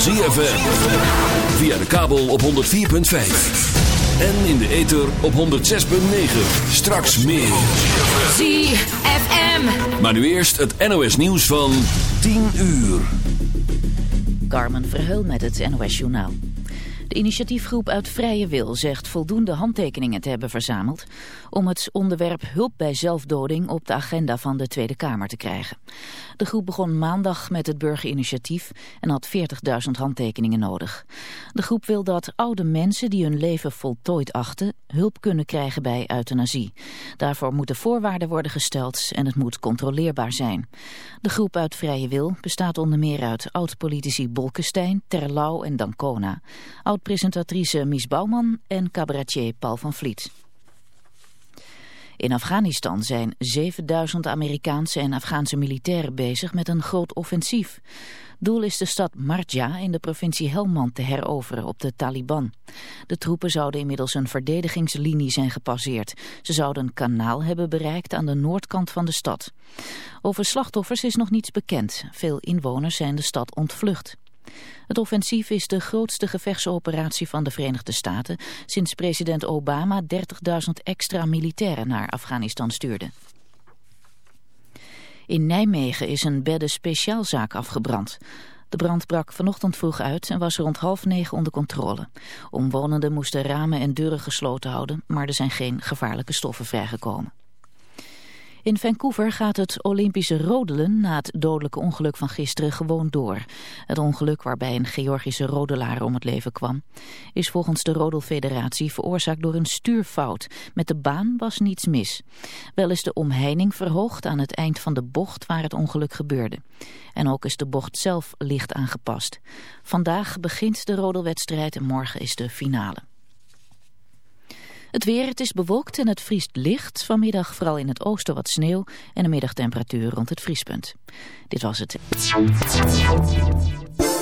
van ZFM. Via de kabel op 104.5. En in de ether op 106.9. Straks meer. ZFM. Maar nu eerst het NOS nieuws van 10 uur. Carmen Verheul met het NOS Journaal. De initiatiefgroep uit Vrije Wil zegt voldoende handtekeningen te hebben verzameld om het onderwerp hulp bij zelfdoding op de agenda van de Tweede Kamer te krijgen. De groep begon maandag met het burgerinitiatief en had 40.000 handtekeningen nodig. De groep wil dat oude mensen die hun leven voltooid achten hulp kunnen krijgen bij euthanasie. Daarvoor moeten voorwaarden worden gesteld en het moet controleerbaar zijn. De groep uit Vrije Wil bestaat onder meer uit oud-politici Bolkestein, Terlouw en Dancona, oud-presentatrice Mies Bouwman en cabaretier Paul van Vliet. In Afghanistan zijn 7000 Amerikaanse en Afghaanse militairen bezig met een groot offensief. Doel is de stad Marja in de provincie Helmand te heroveren op de Taliban. De troepen zouden inmiddels een verdedigingslinie zijn gepasseerd. Ze zouden een kanaal hebben bereikt aan de noordkant van de stad. Over slachtoffers is nog niets bekend. Veel inwoners zijn de stad ontvlucht. Het offensief is de grootste gevechtsoperatie van de Verenigde Staten sinds president Obama 30.000 extra militairen naar Afghanistan stuurde. In Nijmegen is een bedden speciaalzaak afgebrand. De brand brak vanochtend vroeg uit en was rond half negen onder controle. Omwonenden moesten ramen en deuren gesloten houden, maar er zijn geen gevaarlijke stoffen vrijgekomen. In Vancouver gaat het Olympische rodelen na het dodelijke ongeluk van gisteren gewoon door. Het ongeluk waarbij een Georgische rodelaar om het leven kwam... is volgens de Rodelfederatie veroorzaakt door een stuurfout. Met de baan was niets mis. Wel is de omheining verhoogd aan het eind van de bocht waar het ongeluk gebeurde. En ook is de bocht zelf licht aangepast. Vandaag begint de rodelwedstrijd en morgen is de finale. Het weer, het is bewolkt en het vriest licht. Vanmiddag vooral in het oosten wat sneeuw en een middagtemperatuur rond het vriespunt. Dit was het.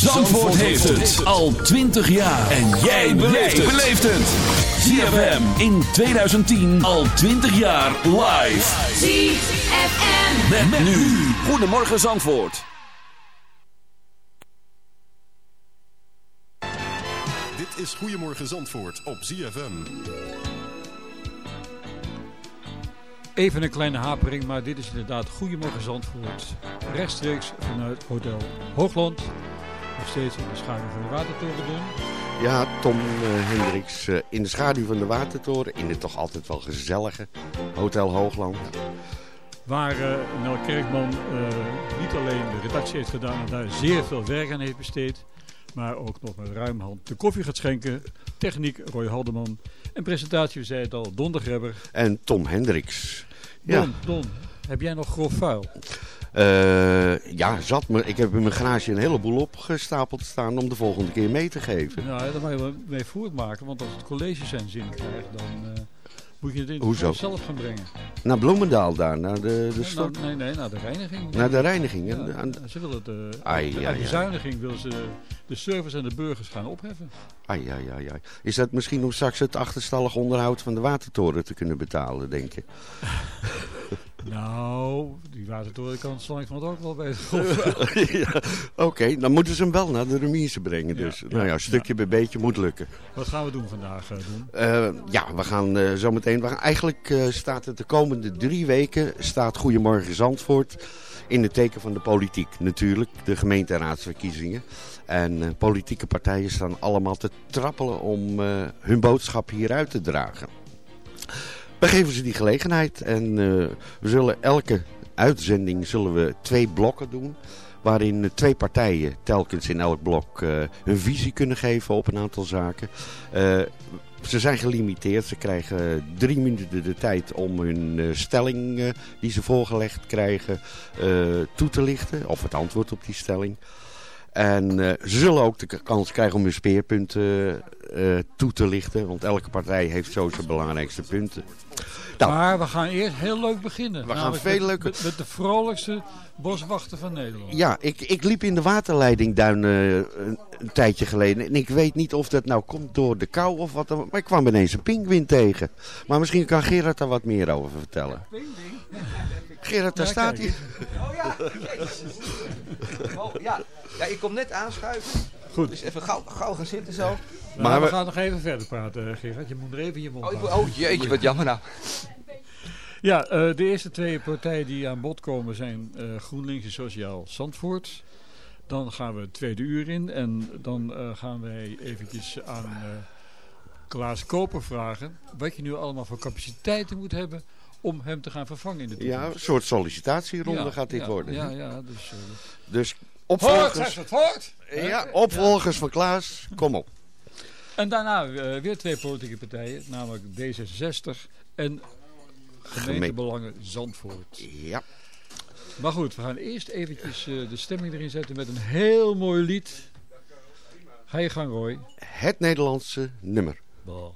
Zandvoort heeft het al 20 jaar. En jij beleeft het. ZFM in 2010 al 20 jaar live. ZFM. Met, nu. Goedemorgen Zandvoort. Dit is Goedemorgen Zandvoort op ZFM. Even een kleine hapering, maar dit is inderdaad Goedemorgen Zandvoort. Rechtstreeks vanuit Hotel Hoogland. Nog steeds in de schaduw van de Watertoren doen. Ja, Tom eh, Hendricks eh, in de schaduw van de Watertoren. In het toch altijd wel gezellige Hotel Hoogland. Waar uh, Nel Kerkman eh, niet alleen de redactie heeft gedaan en daar zeer veel werk aan heeft besteed. Maar ook nog met ruim hand de koffie gaat schenken. Techniek Roy Haldeman. En presentatie, we zeiden het al, Don de Grebber. En Tom Hendricks. Ja, Don, Don, heb jij nog grof vuil? Eh, ja zat me. Ik heb in mijn garage een heleboel opgestapeld staan om de volgende keer mee te geven. Nou, daar moet je wel mee voortmaken. Want als het college zijn zin krijgt, dan, eh, Moet je het in Hoezo? zelf gaan brengen. Naar Bloemendaal daar, naar de, de Nee, nou, nee, nee, naar de reiniging. Naar de reiniging. Ja, En- ze willen het, eh, Ai, ai. bezuiniging willen ze de service en de burgers gaan opheffen. Ai, ai, ai, ai. Is dat misschien om straks het achterstallig onderhoud van de watertoren te kunnen betalen, denk je? Nou, die watertoren kan zo lang van het ook wel golf. Ja, Oké, dan moeten ze hem wel naar de remise brengen. Dus. Ja, nou ja, stukje bij beetje moet lukken. Wat gaan we doen vandaag, eh, doen? Eh, ja, we gaan eh, zo meteen. Gaan, eigenlijk staat het de komende drie weken. Staat Goedemorgen Zandvoort. In het teken van de politiek natuurlijk. De gemeenteraadsverkiezingen. En politieke partijen staan allemaal te trappelen om hun boodschap hier uit te dragen. We geven ze die gelegenheid. En eh, we zullen elke uitzending zullen we twee blokken doen. Waarin eh, twee partijen telkens in elk blok eh, hun visie kunnen geven op een aantal zaken. Ze zijn gelimiteerd. Ze krijgen drie minuten de tijd om hun stelling die ze voorgelegd krijgen toe te lichten. Of het antwoord op die stelling. En ze zullen ook de kans krijgen om hun speerpunten toe te lichten. Want elke partij heeft zo zijn belangrijkste punten. Nou. Maar we gaan eerst heel leuk beginnen. We gaan veel met, leuke- Met, met de vrolijkste boswachter van Nederland. Ja, ik, ik liep in de waterleidingduin eh, een, een tijdje geleden. En ik weet niet of dat nou komt door de kou of wat. dan- Maar ik kwam ineens een pinguïn tegen. Maar misschien kan Gerard daar wat meer over vertellen. Gerard, daar Ja, staat hij. Oh ja, jezus. Oh, ja. ja, ik kom net aanschuiven. Goed. Dus even gauw, gauw gaan zitten zo. Maar we, we- gaan nog even verder praten, eh, Gerard. Je moet er even je mond Oh, houden. oh jeetje, wat jammer nou. Ja, eh, de eerste twee partijen die aan bod komen zijn eh, GroenLinks en Sociaal Zandvoort. Dan gaan we het tweede uur in en dan eh, gaan wij eventjes aan eh, Klaas Koper vragen wat je nu allemaal voor capaciteiten moet hebben om hem te gaan vervangen in de toekomst. Ja, een soort sollicitatieronde Ja, gaat dit ja, worden. Ja, ja, dus... Dus Hoort, opvolgers, zegt het, hoort! ja, opvolgers van Klaas, kom op. En daarna eh, weer twee politieke partijen, namelijk D66 en gemeentebelangen Zandvoort. Ja, Maar goed, we gaan eerst eventjes eh, de stemming erin zetten met een heel mooi lied. Ga je gang, Roy. het Nederlandse nummer. Bah.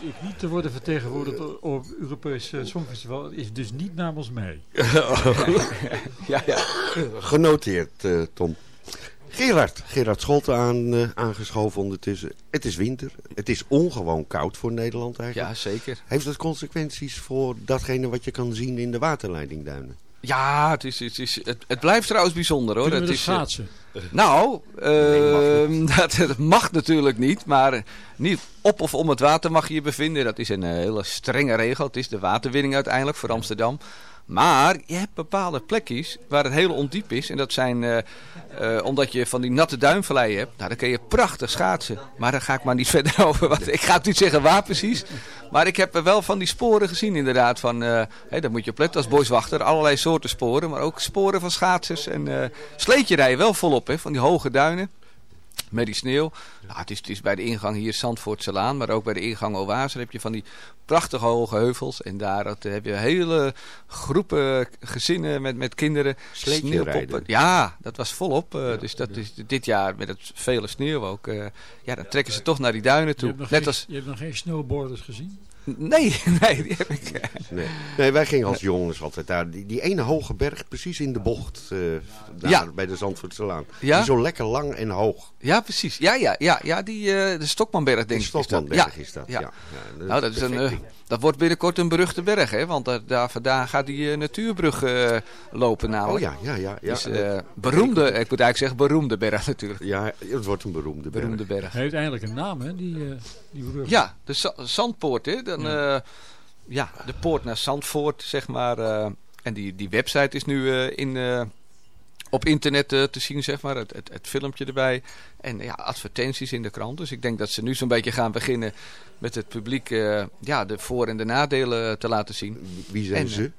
Ik niet te worden vertegenwoordigd op het Europese Songfestival. Is dus niet namens mij. Ja, ja. Genoteerd, eh, Tom. Gerard, Gerard Scholte aan, eh, aangeschoven ondertussen. Het is winter. Het is ongewoon koud voor Nederland eigenlijk. ja, zeker. Heeft dat consequenties voor datgene wat je kan zien in de waterleidingduinen? Ja, het, is, het, is, het, het blijft trouwens bijzonder hoor. Kunnen we Het is, eh, schaatsen? Nou, Nee, ehm, dat, mag natuurlijk niet, maar niet op of om het water mag je je bevinden. Dat is een eh, hele strenge regel. Het is de waterwinning uiteindelijk voor Amsterdam. Maar je hebt bepaalde plekjes waar het heel ondiep is. En dat zijn, eh, eh, omdat je van die natte duinvallei hebt, nou, dan kun je prachtig schaatsen. Maar daar ga ik maar niet verder over. Ik ga het niet zeggen waar precies. Maar ik heb wel van die sporen gezien inderdaad. Van, eh daar moet je op letten als boswachter. Allerlei soorten sporen. Maar ook sporen van schaatsers. En sleetje rijden wel volop hè, van die hoge duinen. Met die sneeuw. Nou, het, is, het is bij de ingang hier Zandvoortse Laan. Maar ook bij de ingang Oase heb je van die prachtige hoge heuvels. En daar dat, heb je hele groepen gezinnen met, met kinderen. Sneeuwpoppen. rijden. Ja, dat was volop. eh, dus dat is dit jaar met het vele sneeuw ook. eh, ja, dan trekken ze toch naar die duinen Je toe. hebt, nog Net geen, als... je hebt nog geen snowboarders gezien? Nee, nee, die heb ik... eh, Nee. nee, wij gingen als jongens altijd daar. Die, die ene hoge berg precies in de bocht. eh, daar Ja. bij de Zandvoortse Laan. Ja? Die zo lekker lang en hoog. Ja, precies. Ja, ja, ja, ja die, eh, de Stokmanberg denk De ik. is dat. Stokmanberg Ja, is dat. ja. Ja. Ja, Nou, dat, is een, eh, dat wordt binnenkort een beruchte berg, hè? Want daar, daar vandaan gaat die eh, natuurbrug eh, lopen namelijk. Oh ja, ja, ja. ja. Dus, eh, beroemde, ik moet eigenlijk zeggen beroemde berg natuurlijk. ja, het wordt een beroemde berg. Beroemde berg. Hij heeft eigenlijk een naam, hè, die, eh die brug. Ja, de Za- Zandpoort, hè? Dan, ja. ja, de poort naar Zandvoort, zeg maar. eh, en die, die website is nu eh, in, op internet eh, te zien, zeg maar. Het, het, het filmpje erbij. En ja, advertenties in de krant. Dus ik denk dat ze nu zo'n beetje gaan beginnen met het publiek eh, ja, de voor- en de nadelen te laten zien. Wie zijn En, ze?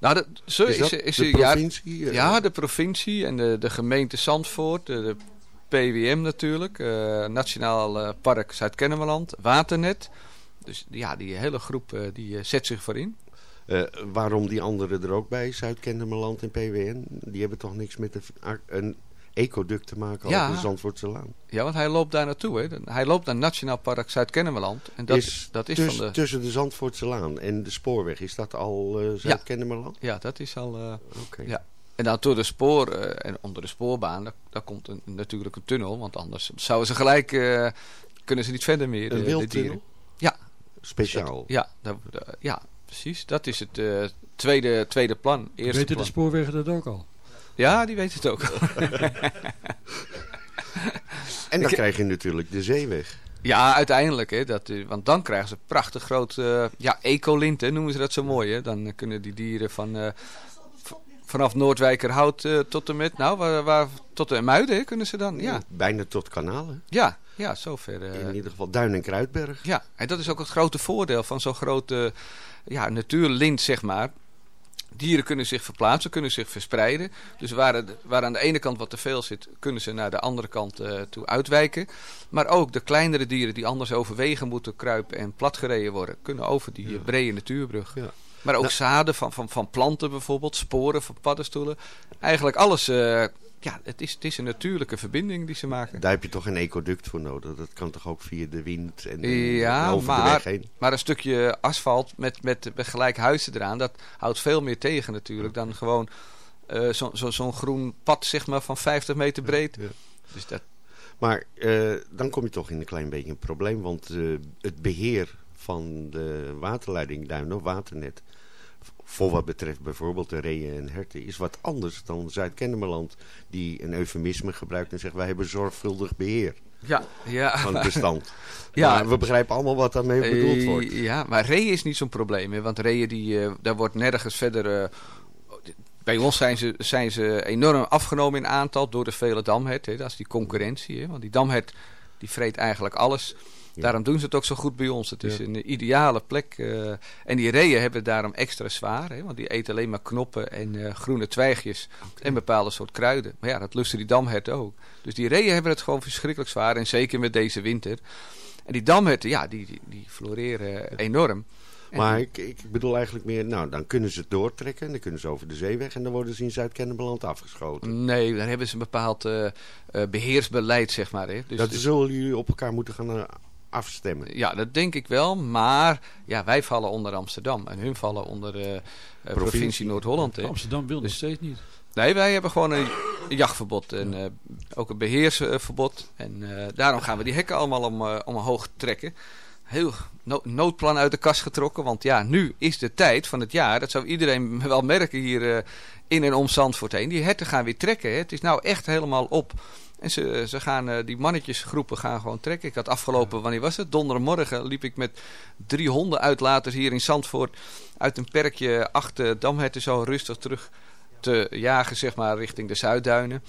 Nou, dat, zo Is is, dat is, de provincie? eh? ja, de provincie en de, de gemeente Zandvoort, de, de PWM natuurlijk, eh, Nationaal eh, Park Zuid-Kennemerland, Waternet. Dus ja, die hele groep eh, die eh, zet zich voor in. Eh, waarom die anderen er ook bij? Zuid-Kennemerland en PWN. Die hebben toch niks met een, een ecoduct te maken Ja. over de Zandvoortse Laan. Ja, want hij loopt daar naartoe. Hè. Hij loopt naar Nationaal Park Zuid-Kennemerland. En dat is, dat is tuss- van de... Tussen de Zandvoortse Laan en de spoorweg. Is dat al eh Zuid-Kennemerland? Ja, dat is al... Oké. Ja. En dan door de spoor en onder de spoorbaan, daar, daar komt een, natuurlijk een tunnel. Want anders zouden ze gelijk, kunnen ze niet verder meer. Een wildtunnel? Ja, Speciaal. Ja, dat- ja, precies. Dat is het eh, tweede, tweede plan. Eerste Weten de spoorwegen dat ook al? Ja, die weet het ook. En dan Ik- krijg je natuurlijk de zeeweg. ja, uiteindelijk. Hè, dat, eh, want dan krijgen ze prachtig groot... eh, ja, ecolinten noemen ze dat zo mooi. Hè. Dan kunnen die dieren van... eh, vanaf Noordwijkerhout eh, tot en met... Nou, waar, waar, tot en Muiden kunnen ze dan. Ja, Bijna tot kanalen. ja, ja zover. eh, In ieder geval Duin en Kruidberg. Ja, en dat is ook het grote voordeel van zo'n grote ja, natuurlint, zeg maar. Dieren kunnen zich verplaatsen, kunnen zich verspreiden. Dus waar, het, waar aan de ene kant wat te veel zit, kunnen ze naar de andere kant eh, toe uitwijken. Maar ook de kleinere dieren die anders over wegen moeten kruipen en platgereden worden, kunnen over die brede natuurbrug. Ja. Maar ook Nou- zaden van, van, van planten bijvoorbeeld, sporen van paddenstoelen. Eigenlijk alles, eh, ja, het is, het is een natuurlijke verbinding die ze maken. Daar heb je toch een ecoduct voor nodig. Dat kan toch ook via de wind en Ja, over de maar, weg heen. maar een stukje asfalt met, met, met gelijk huizen eraan, dat houdt veel meer tegen natuurlijk dan gewoon eh, zo- zo- zo'n groen pad zeg maar, van 50 meter breed. Ja. Dus dat, Maar eh, dan kom je toch in een klein beetje een probleem. Want eh, het beheer van de waterleiding of Waternet... voor wat betreft bijvoorbeeld de reeën en herten... is wat anders dan Zuid-Kennemerland... die een eufemisme gebruikt en zegt... wij hebben zorgvuldig beheer ja, ja. van het bestand. Ja. Maar we begrijpen allemaal wat daarmee bedoeld Eh, wordt. Ja, maar reeën is niet zo'n probleem. Hè, want reeën, die, eh, daar wordt nergens verder... eh, bij ons zijn ze, zijn ze enorm afgenomen in aantal door de vele damhert. Hè, dat is die concurrentie. Hè, want die damhert die vreet eigenlijk alles. Daarom doen ze het ook zo goed bij ons. Het is een ideale plek. eh, en die reeën hebben het daarom extra zwaar. Hè, want die eten alleen maar knoppen en eh, groene twijgjes. En bepaalde soort kruiden. Maar ja, dat lusten die damherten ook. Dus die reeën hebben het gewoon verschrikkelijk zwaar. En zeker met deze winter. En die damherten, ja, die, die, die floreren enorm. En Maar ik, ik bedoel eigenlijk meer... nou, dan kunnen ze het doortrekken... en dan kunnen ze over de zeeweg... en dan worden ze in Zuid-Kennemerland afgeschoten. Nee, daar hebben ze een bepaald eh, eh, beheersbeleid, zeg maar. Hè. Dus, dat zullen jullie op elkaar moeten gaan afstemmen. Ja, dat denk ik wel. Maar ja, wij vallen onder Amsterdam. En hun vallen onder de eh, provincie, Provincie. Noord-Holland. hè. Amsterdam wil nog Dus- steeds niet. Nee, wij hebben gewoon een jachtverbod. En eh, ook een beheersverbod. En eh, daarom gaan we die hekken allemaal om, eh, omhoog trekken. Heel no- noodplan uit de kast getrokken. Want ja, nu is de tijd van het jaar. Dat zou iedereen wel merken hier eh, in en om Zandvoort heen. Die herten gaan weer trekken. Hè. Het is nou echt helemaal op. En ze, ze gaan, eh, die mannetjesgroepen gaan gewoon trekken. Ik had afgelopen, wanneer was het? Donderdagmorgen liep ik met drie hondenuitlaters hier in Zandvoort. Uit een perkje achter Damherten zo rustig terug te jagen, zeg maar, richting de Zuidduinen.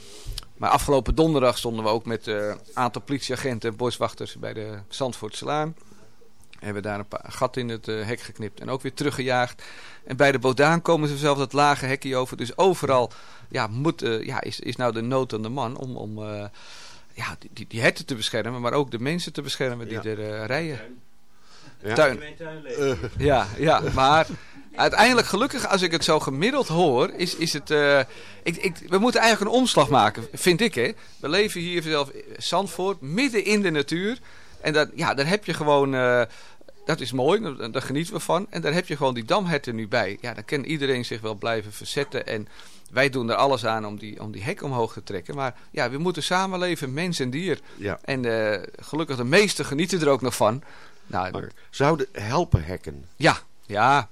Maar afgelopen donderdag stonden we ook met een aantal politieagenten en boswachters bij de Zandvoortse Laan. Hebben daar een paar gat in het eh, hek geknipt en ook weer teruggejaagd. En bij de Bodaan komen ze zelf dat lage hekje over. Dus overal ja, moet, eh, ja, is, is nou de nood aan de man om, om eh, ja, die, die, die herten te beschermen, maar ook de mensen te beschermen die Ja. er rijden. Ja. Tuin. Ja, ja, maar uiteindelijk gelukkig als ik het zo gemiddeld hoor, is, is het... eh, ik, ik, we moeten eigenlijk een omslag maken, vind ik hè. We leven hier zelf Zandvoort, midden in de natuur. En dat, ja, daar heb je gewoon... eh, dat is mooi, daar, genieten we van. En daar heb je gewoon die damherten nu bij. Ja, dan kan iedereen zich wel blijven verzetten. En wij doen er alles aan om die, om die hek omhoog te trekken. Maar ja, we moeten samenleven, mens en dier. ja. En eh, gelukkig de meesten genieten er ook nog van. Nou, Maar zouden helpen hekken? ja, ja.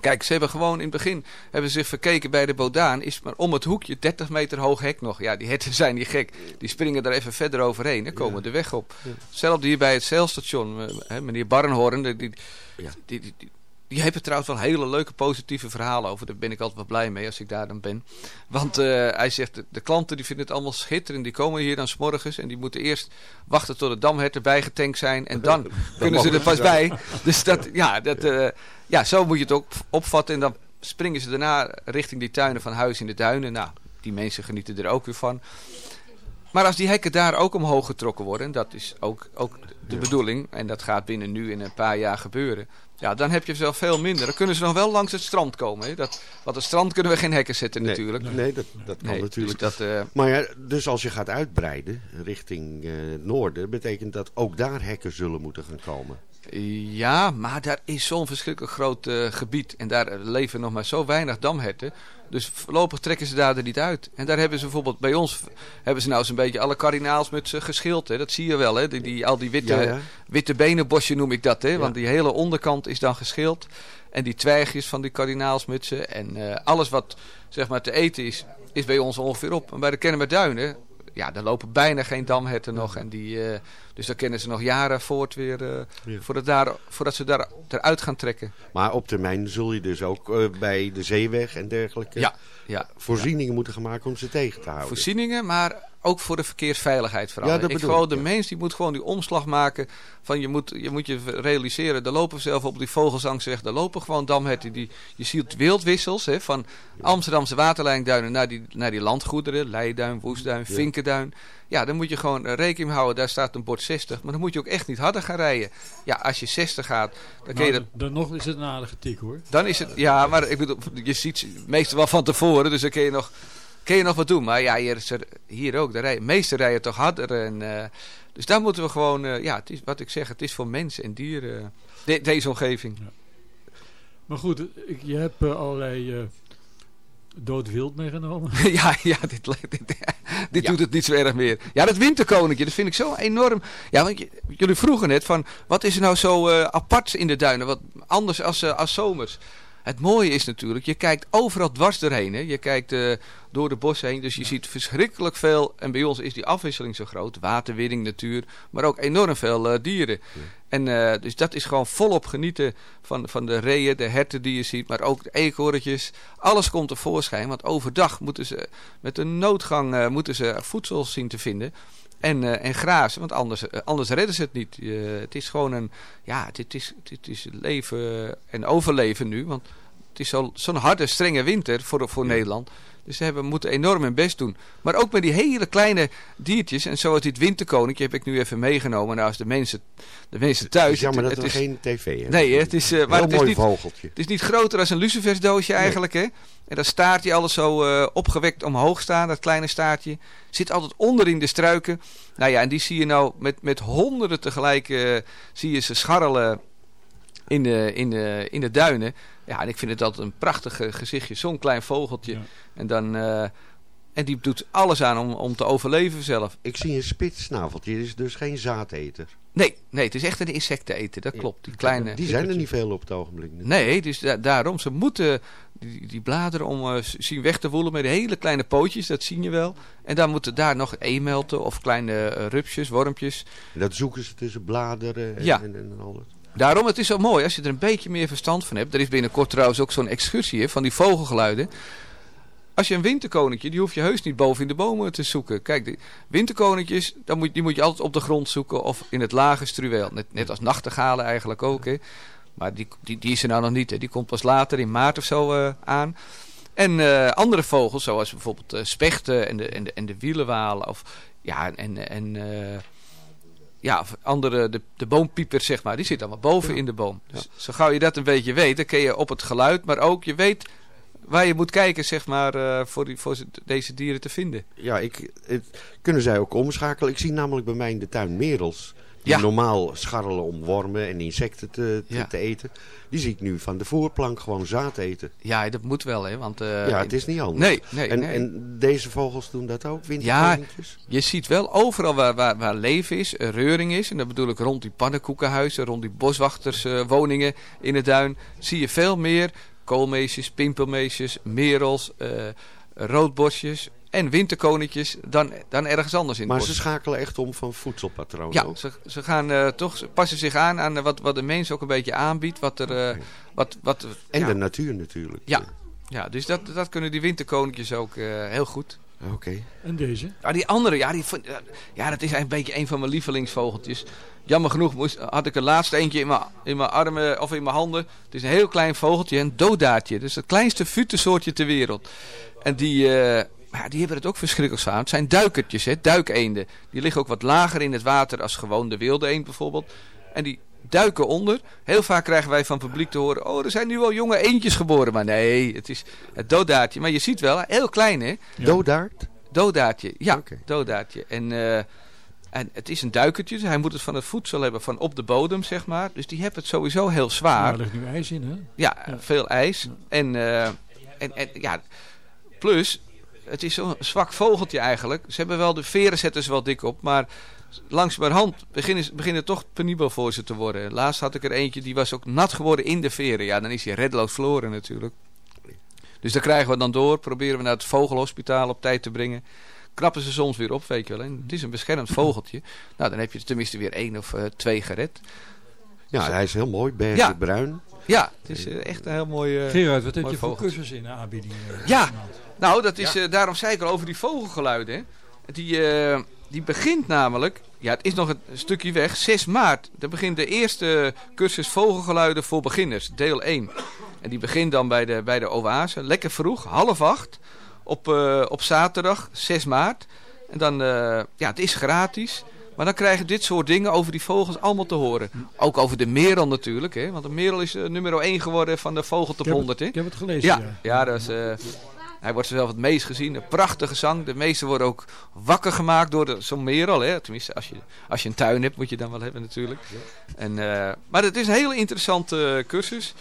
Kijk, ze hebben gewoon in het begin hebben ze zich verkeken bij de Bodaan. Is maar om het hoekje 30 meter hoog hek nog. Ja, die herten zijn niet gek. Die springen er even verder overheen en komen de weg op. Hetzelfde hier bij het zeilstation. eh, meneer Barnhoorn, die, die, Ja. die, die, die, er trouwens wel hele leuke positieve verhalen over. Daar ben ik altijd wel blij mee als ik daar dan ben. Want eh, hij zegt, de, de klanten die vinden het allemaal schitterend. Die komen hier dan s'morgens en die moeten eerst wachten tot de damherten bijgetankt zijn. En dan kunnen ze er pas bij. Dus dat, ja, dat, eh, ja, zo moet je het ook opvatten. En dan springen ze daarna richting die tuinen van Huis in de Duinen. Nou, die mensen genieten er ook weer van. Maar als die hekken daar ook omhoog getrokken worden, en dat is ook, ook de bedoeling, en dat gaat binnen nu in een paar jaar gebeuren, ja, dan heb je zelf veel minder. Dan kunnen ze nog wel langs het strand komen. Hè? Dat, want het strand kunnen we geen hekken zetten Nee, natuurlijk. Nee, dat, dat kan Nee, natuurlijk. Dus dat, eh, Maar ja, dus als je gaat uitbreiden richting het noorden, betekent dat ook daar hekken zullen moeten gaan komen. Ja, maar daar is zo'n verschrikkelijk groot eh, gebied. En daar leven nog maar zo weinig damherten. Dus voorlopig trekken ze daar er niet uit. En daar hebben ze bijvoorbeeld bij ons... hebben ze nou zo'n beetje alle kardinaals met ze geschild. Hè? Dat zie je wel, hè? Die, die, al die witte, Ja, ja. witte benenbosje noem ik dat. Hè? Ja. Want die hele onderkant is dan geschild. En die twijgjes van die kardinaalsmutsen. En eh, alles wat zeg maar te eten is, is bij ons ongeveer op. En bij de Kennemerduinen... Ja, daar lopen bijna geen damherten nog. En die, eh, dus daar kennen ze nog jaren voort weer... eh, Ja. voordat, daar, voordat ze daar eruit gaan trekken. Maar op termijn zul je dus ook eh, bij de zeeweg en dergelijke Ja, ja. voorzieningen moeten gaan maken om ze tegen te houden. Voorzieningen, maar ook voor de verkeersveiligheid vooral. Ja, ik gewoon, de mens die moet gewoon die omslag maken van je moet je, moet je realiseren, er lopen zelf op die vogelzangweg, er lopen gewoon damherten. Die, je ziet wildwissels hè, van Amsterdamse waterlijnduinen naar die, naar die landgoederen, Leiduin, Woestduin, Vinkenduin. Ja, dan moet je gewoon eh, rekening houden, daar staat een bord 60, maar dan moet je ook echt niet harder gaan rijden. Ja, als je 60 gaat, dan kun je Nou, dat dan nog is het een aardige tik hoor. Dan is het, ja, maar ik bedoel, je ziet meestal wel van tevoren, dus dan kun je nog, kun je nog wat doen. Maar ja, hier, is er, hier ook, de rij, meeste rijden toch harder. En, eh, dus daar moeten we gewoon, eh, ja, het is, wat ik zeg, het is voor mensen en dieren, de- deze omgeving. Maar goed, ik, je hebt allerlei dood wild meegenomen. ja, ja, dit, dit, dit doet het niet zo erg meer. Ja, dat winterkoninkje, dat vind ik zo enorm. Ja, want jullie vroegen net van, wat is er nou zo eh, apart in de duinen? Wat anders als, eh, als zomers? Het mooie is natuurlijk, je kijkt overal dwars doorheen. Hè? Je kijkt eh, door de bossen heen, dus je ziet verschrikkelijk veel. En bij ons is die afwisseling zo groot. Waterwinning, natuur, maar ook enorm veel dieren. En eh, dus dat is gewoon volop genieten van, van de reeën, de herten die je ziet, maar ook de eekhoorntjes. Alles komt tevoorschijn, want overdag moeten ze met een noodgang eh, moeten ze voedsel zien te vinden. En, eh, en grazen, want anders, anders redden ze het niet. Het is gewoon een, ja, dit is, dit is leven en overleven nu. Want het is zo- zo'n harde, strenge winter voor, voor Nederland. Dus ze hebben, moeten enorm hun best doen. Maar ook met die hele kleine diertjes. En zoals dit winterkoninkje heb ik nu even meegenomen. Nou, als de mensen, de mensen thuis... Het is jammer dat het is- geen tv hebben. Nee, hè, het is, eh, maar het is mooi niet, vogeltje. het is niet groter dan een lucifersdoosje eigenlijk, hè? En dat staartje alles zo eh, opgewekt omhoog staan, dat kleine staartje. Zit altijd onder in de struiken. Nou ja, en die zie je nou met, met honderden tegelijk, eh, zie je ze scharrelen in de, in, de, in de duinen. Ja, en ik vind het altijd een prachtig eh, gezichtje, zo'n klein vogeltje. Ja. En, dan, eh, en die doet alles aan om, om te overleven zelf. Ik zie een spitssnaveltje, het is dus geen zaateter. Nee, nee, het is echt een insecteneter, dat klopt. Die kleine... Die zijn er niet veel op het ogenblik. Nee, dus da- daarom. Ze moeten die, die bladeren om z- zien weg te woelen met hele kleine pootjes, dat zie je wel. En dan moeten daar nog eemelten of kleine rupsjes, wormpjes. Dat zoeken ze tussen bladeren en, Ja. en, en al dat. Daarom, het is zo mooi als je er een beetje meer verstand van hebt. Er is binnenkort trouwens ook zo'n excursie van die vogelgeluiden. Als je een winterkoninkje, die hoef je heus niet boven in de bomen te zoeken. Kijk, die winterkoninkjes, dan moet, die moet je altijd op de grond zoeken of in het lage struweel. Net, net als nachtegalen eigenlijk ook. Hè. Maar die, die, is er nou nog niet. Hè. Die komt pas later in maart of zo eh, aan. En eh, andere vogels, zoals bijvoorbeeld eh, spechten en de, en, de, en de wielenwalen. Of, ja, en, en ja, andere, de, de boompiepers zeg maar, die zitten allemaal boven in de boom. Dus zo gauw je dat een beetje weet, dan kun je op het geluid, maar ook je weet waar je moet kijken zeg maar, eh, voor, die, voor ze- deze dieren te vinden. Ja, ik, het, kunnen zij ook omschakelen. Ik zie namelijk bij mij in de tuin merels. Die Ja. normaal scharrelen om wormen en insecten te, te, Ja. te eten. Die zie ik nu van de voerplank gewoon zaad eten. Ja, dat moet wel hè, want... eh, ja, het is niet anders. Nee, nee, en, nee. en deze vogels doen dat ook, Ja, winterkoninkjes? je ziet wel overal waar, waar, waar leven is, eh, reuring is. En dat bedoel ik rond die pannenkoekenhuizen, rond die boswachterswoningen in de duin. Zie je veel meer koolmeesjes, pimpelmeesjes, merels, eh, roodbosjes en winterkoninkjes dan, dan ergens anders in Maar ze schakelen echt om van voedselpatroon Ja, ook. ze, ze gaan eh, toch, ze passen zich aan aan wat, wat de mens ook een beetje aanbiedt. Wat er, eh, wat, wat, En ja, de natuur natuurlijk. Ja, ja, dus dat, dat kunnen die winterkoninkjes ook eh, heel goed. Oké. En deze? Ja, die andere, ja, die, ja, dat is een beetje een van mijn lievelingsvogeltjes. Jammer genoeg moest, had ik er laatst eentje in mijn, in mijn armen of in mijn handen. Het is een heel klein vogeltje, een dodaatje. Dus het kleinste futensoortje ter wereld. En die, eh, ja, die hebben het ook verschrikkelijk zwaar. Het zijn duikertjes, hè, duikeenden. Die liggen ook wat lager in het water als gewoon de wilde eend bijvoorbeeld. En die duiken onder. Heel vaak krijgen wij van het publiek te horen... oh, er zijn nu al jonge eendjes geboren. Maar nee, het is het dodaatje. Maar je ziet wel, heel klein hè. Dodaard? Dodaatje, ja, dodaatje. En, eh, en het is een duikertje, dus hij moet het van het voedsel hebben van op de bodem, zeg maar. Dus die heeft het sowieso heel Ja, zwaar. er ligt nu ijs in, hè? Ja, Ja. veel ijs. En, eh, en, en ja, plus, het is zo'n zwak vogeltje eigenlijk. Ze hebben wel, de veren zetten ze wel dik op, maar langzamerhand beginnen, beginnen toch penibel voor ze te worden. Laatst had ik er eentje, die was ook nat geworden in de veren. Ja, dan is hij redloos verloren natuurlijk. Dus daar krijgen we dan door, proberen we naar het vogelhospitaal op tijd te brengen. Knappen ze soms weer op, weet je wel. En het is een beschermd vogeltje. Nou, dan heb je tenminste weer één of eh, twee gered. Ja, hij is heel mooi, Ja. bergenbruin. Ja, het is eh, echt een heel mooi... Gerard, wat heb je voor cursus in de aanbieding? eh, Ja. Nou, dat is, eh, daarom zei ik al over die vogelgeluiden. hè. Die, eh, die begint namelijk, ja het is nog een stukje weg, 6 maart. Dan begint de eerste cursus vogelgeluiden voor beginners, deel 1. En die begint dan bij de, bij de oase, lekker vroeg, half acht, op, eh, op zaterdag 6 maart. En dan, eh, ja het is gratis. Maar dan krijgen dit soort dingen over die vogels allemaal te horen. Ook over de merel natuurlijk, hè? want de merel is eh, nummer 1 geworden van de vogel Ik top heb 100. Hè? het, ik heb het gelezen, Ja, ja. ja dat is, eh, hij wordt zelf het meest gezien. Een prachtige zang. De meesten worden ook wakker gemaakt door zo'n merel. Hè? Tenminste, als je, als je een tuin hebt, moet je dan wel hebben natuurlijk. En, eh, maar het is een hele interessante cursus.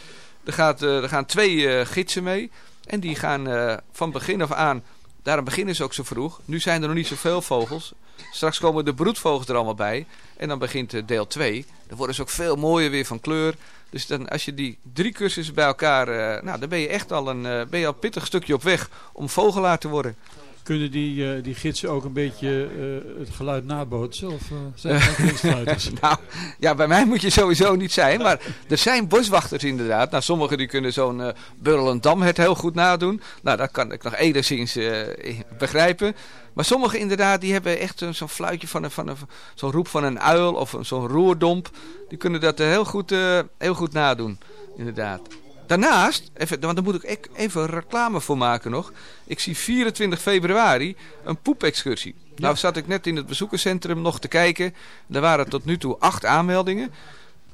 Er, gaat, er gaan twee gidsen mee. En die gaan van begin af aan... Daarom beginnen ze ook zo vroeg. Nu zijn er nog niet zoveel vogels. Straks komen de broedvogels er allemaal bij. En dan begint eh, deel 2. Dan worden ze ook veel mooier weer van kleur. Dus dan, als je die drie cursussen bij elkaar... eh, nou, dan ben je echt al een, eh, ben je al pittig stukje op weg om vogelaar te worden. Kunnen die, eh, die gidsen ook een beetje eh, het geluid nabootsen? Of eh, zijn het geen fluiters? Nou, ja, bij mij moet je sowieso niet zijn. Maar er zijn boswachters inderdaad. Nou, sommigen die kunnen zo'n eh burrelend damhert heel goed nadoen. Nou, dat kan ik nog enigszins begrijpen. Maar sommigen inderdaad, die hebben echt zo'n fluitje van, een, van een, zo'n roep van een uil of zo'n roerdomp. Die kunnen dat heel goed, heel goed nadoen, inderdaad. Daarnaast, even, want daar moet ik even reclame voor maken nog. Ik zie 24 februari een poepexcursie. Nou zat ik net in het bezoekerscentrum nog te kijken. Er waren tot nu toe acht aanmeldingen.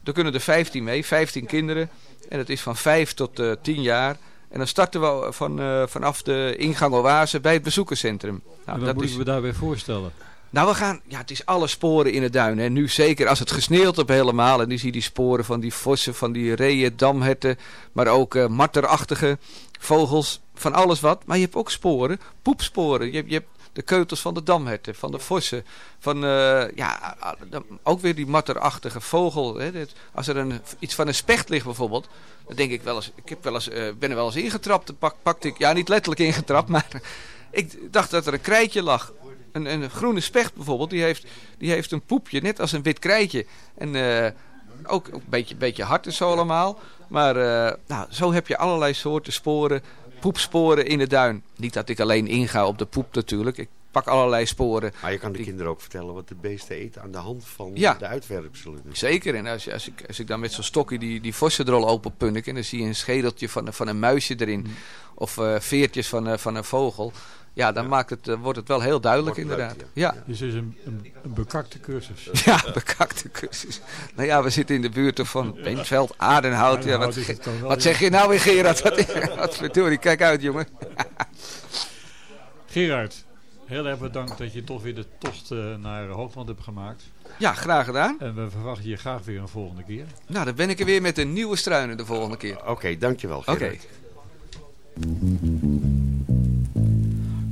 Er kunnen er 15 mee, 15 kinderen. En het is van 5 tot eh 10 jaar. En dan starten we van, eh, vanaf de ingang Oase bij het bezoekerscentrum. Nou, en wat dat moeten is, we daarbij voorstellen? Nou, we gaan, ja, het is alle sporen in het duin. En nu zeker als het gesneeuwd op helemaal. En nu zie je die sporen van die vossen, van die reeën, damherten. Maar ook eh marterachtige vogels, van alles wat. Maar je hebt ook sporen, poepsporen. Je hebt, je hebt de keutels van de damherten, van de vossen. Van, eh, ja, ook weer die matterachtige vogel. Hè. Als er een, iets van een specht ligt bijvoorbeeld. Dan denk ik wel eens, ik heb wel eens, eh, ben er wel eens ingetrapt. Pak, pakte ik, ja niet letterlijk ingetrapt, maar ik dacht dat er een krijtje lag. Een, een groene specht bijvoorbeeld, die heeft, die heeft een poepje, net als een wit krijtje. En eh, ook, ook een beetje, beetje hard en zo allemaal. Maar eh, nou, zo heb je allerlei soorten sporen, poepsporen in de duin. Niet dat ik alleen inga op de poep natuurlijk. Ik pak allerlei sporen. Maar je kan de kinderen ook vertellen wat de beesten eten aan de hand van Ja. de uitwerpselen. Zeker, en als, als, ik, als ik dan met zo'n stokje die, die vossendrol openpunnik... en dan zie je een schedeltje van, van een muisje erin... of eh, veertjes van, van een vogel... ja, dan Maakt het, eh, wordt het wel heel duidelijk Wordt leuk, inderdaad. ja. Dus het is een, een, een bekakte cursus. Ja, bekakte cursus. Nou ja, we zitten in de buurt toch van Bentveld, Aardenhout. Ja, wat, wat ja. zeg je nou weer Gerard? Wat, wat verdorie, kijk uit jongen. Gerard, heel erg bedankt dat je toch weer de tocht eh, naar Hoogland hebt gemaakt. Ja, graag gedaan. En we verwachten je graag weer een volgende keer. Nou, dan ben ik er weer met een nieuwe struinen de volgende keer. Oké, dankjewel Oké. Gerard.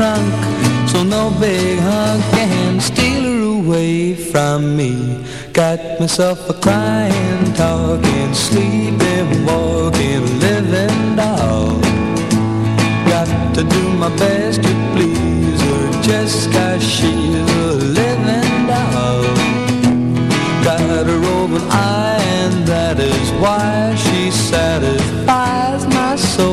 trunk so no big hunk can steal her away from me. Got myself a crying, talking, sleeping, walking, living doll. Got to do my best to please her just cause she's a living doll. Got a roving eye and that is why she satisfies my soul.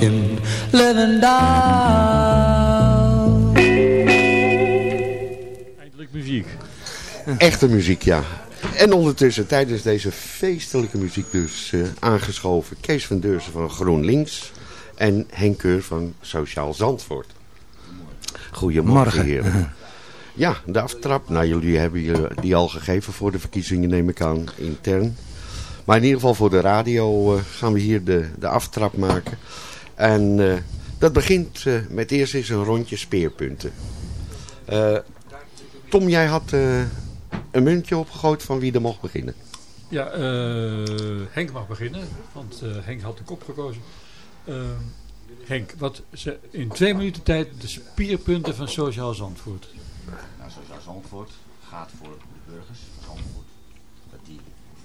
Living doll. Eindelijk muziek. Echte muziek, ja. En ondertussen tijdens deze feestelijke muziek dus eh, aangeschoven Kees van Deurzen van GroenLinks en Henk Keur van Sociaal Zandvoort. Goedemorgen Morgen. heren. Ja, de aftrap. Nou, jullie hebben je die al gegeven voor de verkiezingen, neem ik aan, intern. Maar in ieder geval voor de radio eh, gaan we hier de, de aftrap maken. En eh, dat begint eh, met eerst eens een rondje speerpunten. Eh, Tom, jij had eh, een muntje opgegooid van wie er mocht beginnen. Ja, eh, Henk mag beginnen, want eh, Henk had de kop gekozen. Ehm, Henk, wat ze in twee minuten tijd de spierpunten van Sociaal Zandvoort. Nou, Sociaal Zandvoort gaat voor de burgers van Zandvoort. Dat die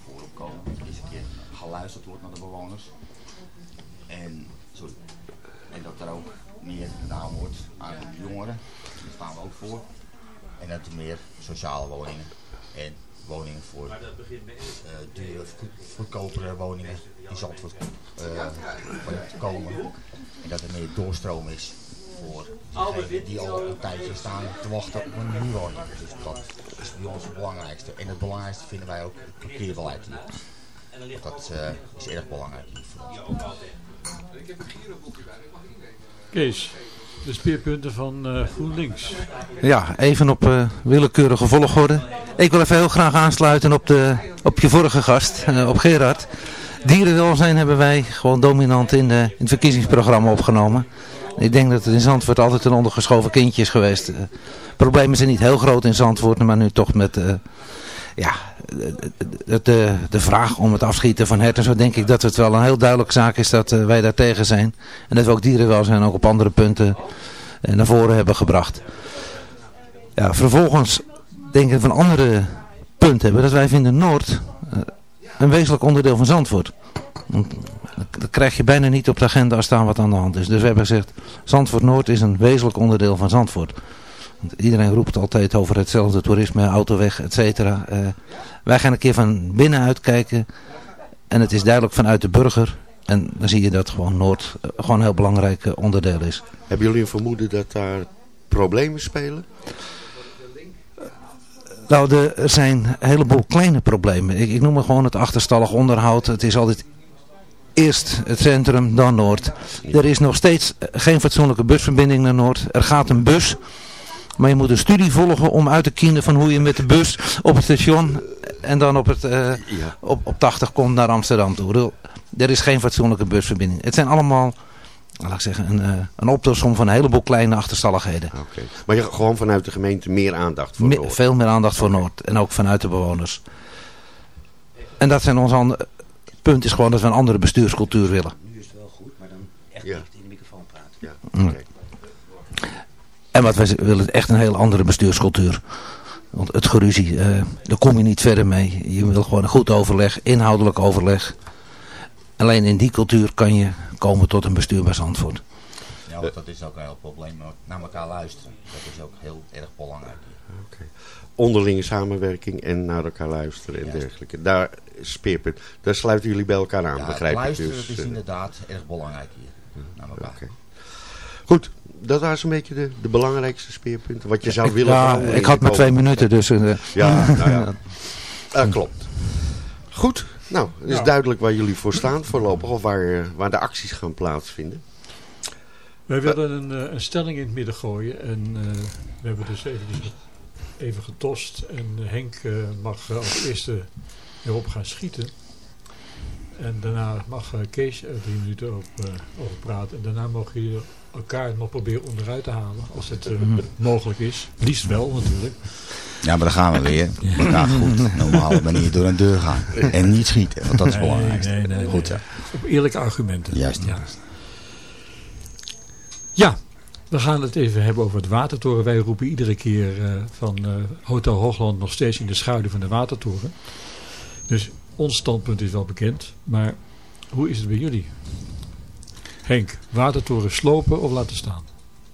voorop komen. Dat deze keer geluisterd wordt naar de bewoners. En, en dat er ook meer gedaan wordt aan de jongeren. Daar staan we ook voor. En dat er meer sociale woningen en woningen voor uh, dure, goedkopere woningen in Zandvoort uh, komen. En dat er meer doorstroom is voor diegenen die al een tijdje staan te wachten op een nieuwe woning. Dus dat is bij ons het belangrijkste. En het belangrijkste vinden wij ook het parkeerbeleid hier. Dat uh, is erg belangrijk hier voor ons. Kees, de speerpunten van uh, GroenLinks. Ja, even op uh, willekeurige volgorde. Ik wil even heel graag aansluiten op, de, op je vorige gast, uh, op Gerard. Dierenwelzijn hebben wij gewoon dominant in, de, in het verkiezingsprogramma opgenomen. Ik denk dat het in Zandvoort altijd een ondergeschoven kindje is geweest. problemen zijn niet heel groot in Zandvoort, maar nu toch met ja, de, de, vraag om het afschieten van herten. Zo denk ik dat het wel een heel duidelijke zaak is dat wij daar tegen zijn. En dat we ook dierenwelzijn ook op andere punten naar voren hebben gebracht. Ja, vervolgens denk ik een andere punt hebben. Dat wij vinden Noord een wezenlijk onderdeel van Zandvoort. Dat krijg je bijna niet op de agenda als daar wat aan de hand is. Dus we hebben gezegd, Zandvoort Noord is een wezenlijk onderdeel van Zandvoort. Want iedereen roept altijd over hetzelfde toerisme, autoweg, et cetera. Uh, wij gaan een keer van binnenuit kijken. En het is duidelijk vanuit de burger. En dan zie je dat gewoon Noord uh, gewoon een heel belangrijk uh, onderdeel is. Hebben jullie een vermoeden dat daar problemen spelen? Nou, er, er zijn een heleboel kleine problemen. Ik, ik noem het gewoon het achterstallig onderhoud. Het is altijd eerst het centrum, dan Noord. Er is nog steeds geen fatsoenlijke busverbinding naar Noord. Er gaat een bus, maar je moet een studie volgen om uit te kiezen van hoe je met de bus op het station en dan op, het, uh, ja. op, op 80 komt naar Amsterdam toe. Er is geen fatsoenlijke busverbinding. Het zijn allemaal, laat ik zeggen, een, uh, een optelsom van een heleboel kleine achterstalligheden. Okay. Maar je gewoon vanuit de gemeente meer aandacht voor Me, Noord? Veel meer aandacht voor okay. Noord en ook vanuit de bewoners. En dat zijn onze andere... Het punt is gewoon dat we een andere bestuurscultuur willen. Nu is het wel goed, maar dan echt ja. dicht in de microfoon praten. Ja, okay. En wat wij willen echt een heel andere bestuurscultuur. Want het geruzie, uh, daar kom je niet verder mee. Je wil gewoon een goed overleg, inhoudelijk overleg. Alleen in die cultuur kan je komen tot een bestuur bij Zandvoort. Ja, want dat is ook een heel probleem. Naar elkaar luisteren. Dat is ook heel erg belangrijk. Okay. Onderlinge samenwerking en naar elkaar luisteren en Juist. dergelijke. Daar speerpunt. Daar sluiten jullie bij elkaar aan, ja, begrijp ik luisteren, dus. dat is inderdaad erg belangrijk hier. Naar elkaar. Okay. Goed, dat waren zo'n beetje de, de belangrijkste speerpunten. Wat je zou ik, willen ja, Ik had maar twee minuten, dus... Uh, ja, nou ja. Uh, klopt. Goed, nou, het is ja. duidelijk waar jullie voor staan voorlopig. Of waar, uh, waar de acties gaan plaatsvinden. Wij willen een, een stelling in het midden gooien. En we hebben dus even, even getost. En Henk mag als eerste erop gaan schieten. En daarna mag Kees er drie minuten op, over praten. En daarna mogen jullie elkaar nog proberen onderuit te halen. Als het uh, mogelijk is. Liefst wel natuurlijk. Ja, maar dan gaan we weer. Ja, goed. Normale manier door een deur gaan. En niet schieten, want dat is belangrijk. Nee, nee, goed nee. Op eerlijke argumenten. Juist. Ja. ja, we gaan het even hebben over het Watertoren. Wij roepen iedere keer uh, van Hotel Hoogland nog steeds in de schaduw van de Watertoren. Dus ons standpunt is wel bekend. Maar hoe is het bij jullie? Henk, watertoren slopen of laten staan?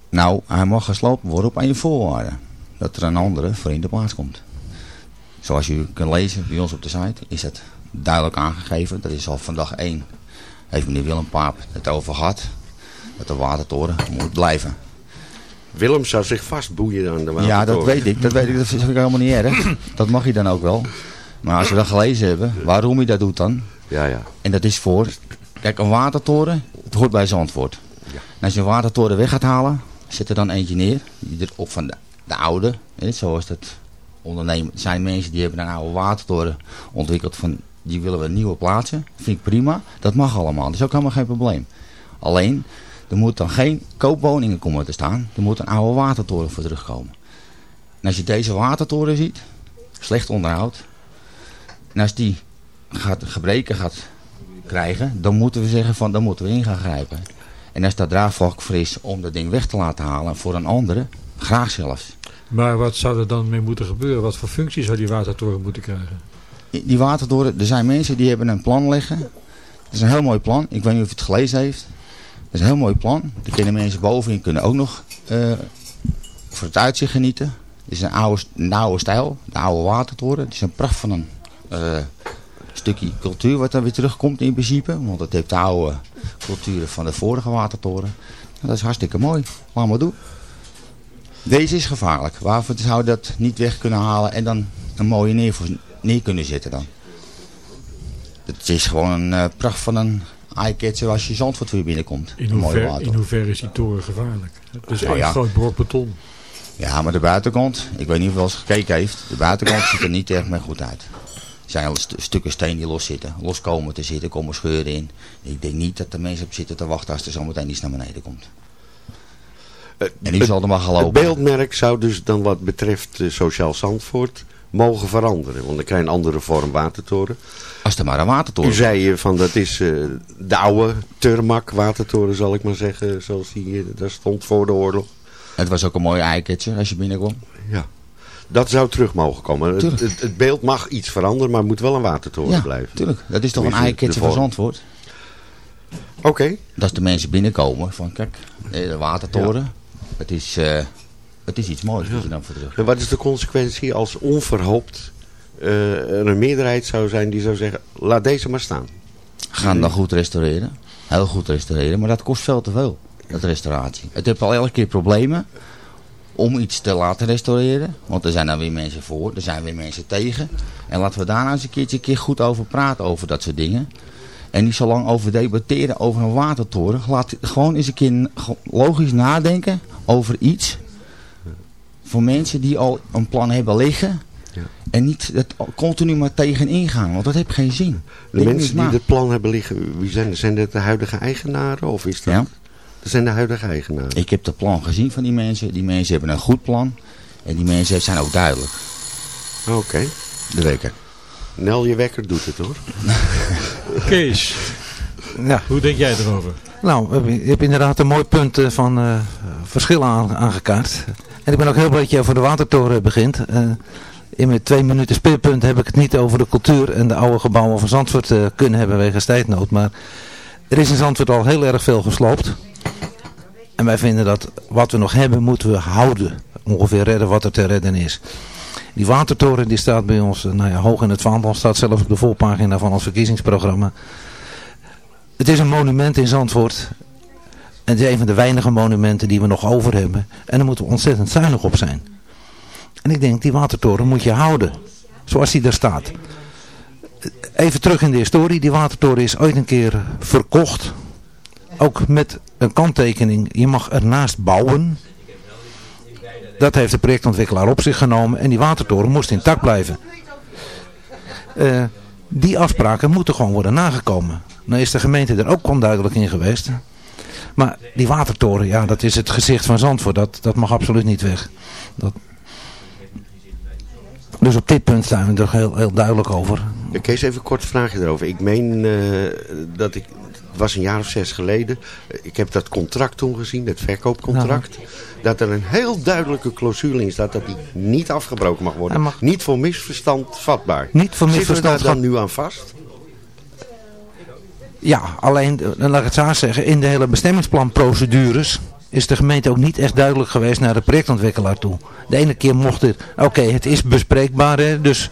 Nou, hij mag geslopen worden op een voorwaarden. Dat er een andere voor in de plaats komt. Zoals u kunt lezen bij ons op de site is het duidelijk aangegeven. Dat is al van dag 1. Heeft meneer Willem Paap het over gehad. Dat de watertoren moet blijven. Willem zou zich vastboeien aan de watertoren. Ja, dat weet ik. Dat weet ik. Dat vind ik helemaal niet erg. Dat mag je dan ook wel. Maar als we dat gelezen hebben, waarom hij dat doet dan. Ja, ja. En dat is voor... Kijk, een watertoren, het hoort bij Zandvoort. Ja. En als je een watertoren weg gaat halen, zet er dan eentje neer. Die er op van de, de oude, hè, zoals dat ondernemen. Er zijn mensen die hebben een oude watertoren ontwikkeld van, die willen we een nieuwe plaatsen. Vind ik prima. Dat mag allemaal. Dat is ook helemaal geen probleem. Alleen, er moet dan geen koopwoningen komen te staan. Er moet een oude watertoren voor terugkomen. En als je deze watertoren ziet, slecht onderhoud. En als die gaat gebreken gaat krijgen, dan moeten we zeggen van, dan moeten we in gaan grijpen. En als dat draagvlak voor is om dat ding weg te laten halen voor een andere, graag zelfs. Maar wat zou er dan mee moeten gebeuren? Wat voor functies zou die watertoren moeten krijgen? Die watertoren, er zijn mensen die hebben een plan liggen. Dat is een heel mooi plan. Ik weet niet of je het gelezen heeft. Dat is een heel mooi plan. Daar kunnen mensen bovenin kunnen ook nog eh, voor het uitzicht genieten. Het is een oude, een oude stijl, de oude watertoren. Het is een pracht van een stukje cultuur wat dan weer terugkomt in principe. Want het heeft de oude culturen van de vorige watertoren. En dat is hartstikke mooi. Laat maar doen. Deze is gevaarlijk. Waarvoor zou dat niet weg kunnen halen en dan een mooie neer, voor, neer kunnen zetten dan? Het is gewoon een eh, pracht van een eye-catcher als je Zandvoort weer binnenkomt. In Een water. in hoeverre is die toren gevaarlijk? Het is Nou ja. groot brok beton. Ja, maar de buitenkant, ik weet niet of je wel eens gekeken heeft, de buitenkant ziet er niet erg meer goed uit. Er zijn al st- stukken steen die los zitten, los komen te zitten, komen scheuren in. Ik denk niet dat er mensen op zitten te wachten als er zometeen iets naar beneden komt. En die zal er maar gaan Het beeldmerk zou dus dan wat betreft eh, Sociaal Zandvoort mogen veranderen. Want dan krijg je een andere vorm watertoren. Als er maar een watertoren U zei eh, van dat is eh, de oude Turmak watertoren zal ik maar zeggen. Zoals die eh, daar stond voor de oorlog. Het was ook een mooie eyecatcher als je binnenkwam. Ja. Dat zou terug mogen komen. Het, Tuurlijk. het, het beeld mag iets veranderen, maar het moet wel een watertoren Ja, blijven. tuurlijk. Dat is toch een eyecatcher van. Zandvoort. Oké. Dat de mensen binnenkomen van kijk, eh, de watertoren. Het, is, eh, het is iets moois wat je dan voor terug. En wat is de consequentie als onverhoopt eh, er een meerderheid zou zijn die zou zeggen, laat deze maar staan. Gaan dan goed restaureren. Heel goed restaureren. Maar dat kost veel te veel. Dat restauratie. Het heeft al elke keer problemen. Om iets te laten restaureren. Want er zijn dan weer mensen voor. Er zijn weer mensen tegen. En laten we daar nou eens een keertje een keer goed over praten. Over dat soort dingen. En niet zo lang over debatteren over een watertoren. Laat gewoon eens een keer logisch nadenken over iets. Voor mensen die al een plan hebben liggen. En niet het continu maar tegenin gaan. Want dat heeft geen zin. De Denk mensen die het plan hebben liggen, wie zijn, zijn dat de huidige eigenaren? Of is dat? Ja. Dat zijn de huidige eigenaren. Ik heb het plan gezien van die mensen. Die mensen hebben een goed plan. En die mensen zijn ook duidelijk. Oké. De wekker. Nel je wekker doet het hoor. Kees, Ja. hoe denk jij erover? Nou, je hebt inderdaad een mooi punt eh, van eh, verschillen aan, aangekaart. En ik ben ook heel blij dat je over de watertoren begint. Eh, in mijn twee minuten speerpunt heb ik het niet over de cultuur en de oude gebouwen van Zandvoort eh, kunnen hebben wegens tijdnood. Maar er is in Zandvoort al heel erg veel gesloopt. En wij vinden dat wat we nog hebben moeten we houden. Ongeveer redden wat er te redden is. Die watertoren die staat bij ons eh, nou ja, hoog in het vaandel. Staat zelfs op de voorpagina van ons verkiezingsprogramma. Het is een monument in Zandvoort. En het is een van de weinige monumenten die we nog over hebben. En daar moeten we ontzettend zuinig op zijn. En ik denk, die watertoren moet je houden. Zoals die daar staat. Even terug in de historie. Die watertoren is ooit een keer verkocht. Ook met een kanttekening. Je mag ernaast bouwen. Dat heeft de projectontwikkelaar op zich genomen. En die watertoren moest intact blijven. Eh, die afspraken moeten gewoon worden nagekomen. Nou is de gemeente er ook onduidelijk in geweest. Maar die watertoren, ja, dat is het gezicht van Zandvoort. Dat, dat mag absoluut niet weg. Dat... Dus op dit punt zijn we er heel, heel duidelijk over. Kees, even een kort vraagje erover. Ik meen eh, dat ik, was een jaar of zes geleden, ik heb dat contract toen gezien, het verkoopcontract. Dat er een heel duidelijke clausule in staat dat die niet afgebroken mag worden. Mag- Niet voor misverstand vatbaar. Niet voor Zitten misverstand we daar dan nu aan vast? Ja, alleen, eh, dan laat ik het zo zeggen, in de hele bestemmingsplanprocedures is de gemeente ook niet echt duidelijk geweest naar de projectontwikkelaar toe. De ene keer mocht het, oké, het is bespreekbaar, hè, dus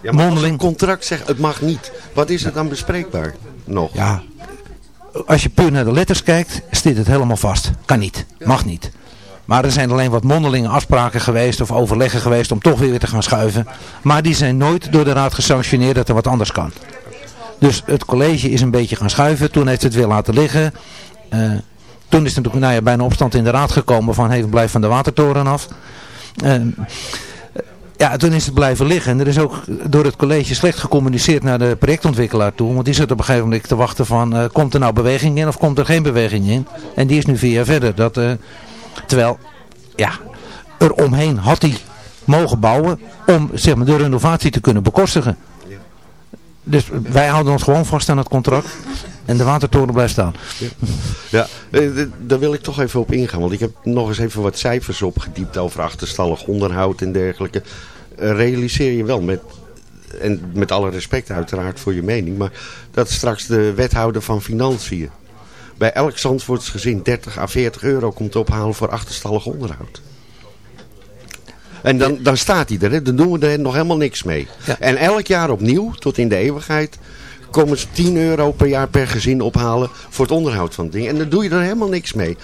Ja, maar als mondeling. contract zegt het mag niet, wat is het dan bespreekbaar nog? Ja, als je puur naar de letters kijkt, staat het helemaal vast. Kan niet, mag niet. Maar er zijn alleen wat mondelinge afspraken geweest of overleggen geweest om toch weer te gaan schuiven. Maar die zijn nooit door de raad gesanctioneerd dat er wat anders kan. Dus het college is een beetje gaan schuiven. Toen heeft het weer laten liggen. Eh, toen is er natuurlijk nou ja, bijna opstand in de raad gekomen van blijf van de watertoren af. Eh, ja, toen is het blijven liggen. En er is ook door het college slecht gecommuniceerd naar de projectontwikkelaar toe. Want die zit op een gegeven moment te wachten van, eh, komt er nou beweging in of komt er geen beweging in? En die is nu vier jaar verder. Dat, eh, terwijl, ja, er omheen had hij mogen bouwen om zeg maar, de renovatie te kunnen bekostigen. Dus wij houden ons gewoon vast aan het contract. En de watertoren blijft staan. Ja, eh, daar wil ik toch even op ingaan. Want ik heb nog eens even wat cijfers opgediept over achterstallig onderhoud en dergelijke. Eh, realiseer je wel met, en met alle respect uiteraard voor je mening, maar dat straks de wethouder van Financiën bij elk Zandvoorts gezin 30 à 40 euro komt ophalen voor achterstallig onderhoud. En dan, dan staat hij er, hè. dan doen we er nog helemaal niks mee. En elk jaar opnieuw, tot in de eeuwigheid, komen ze 10 euro per jaar per gezin ophalen voor het onderhoud van het ding. En dan doe je er helemaal niks mee.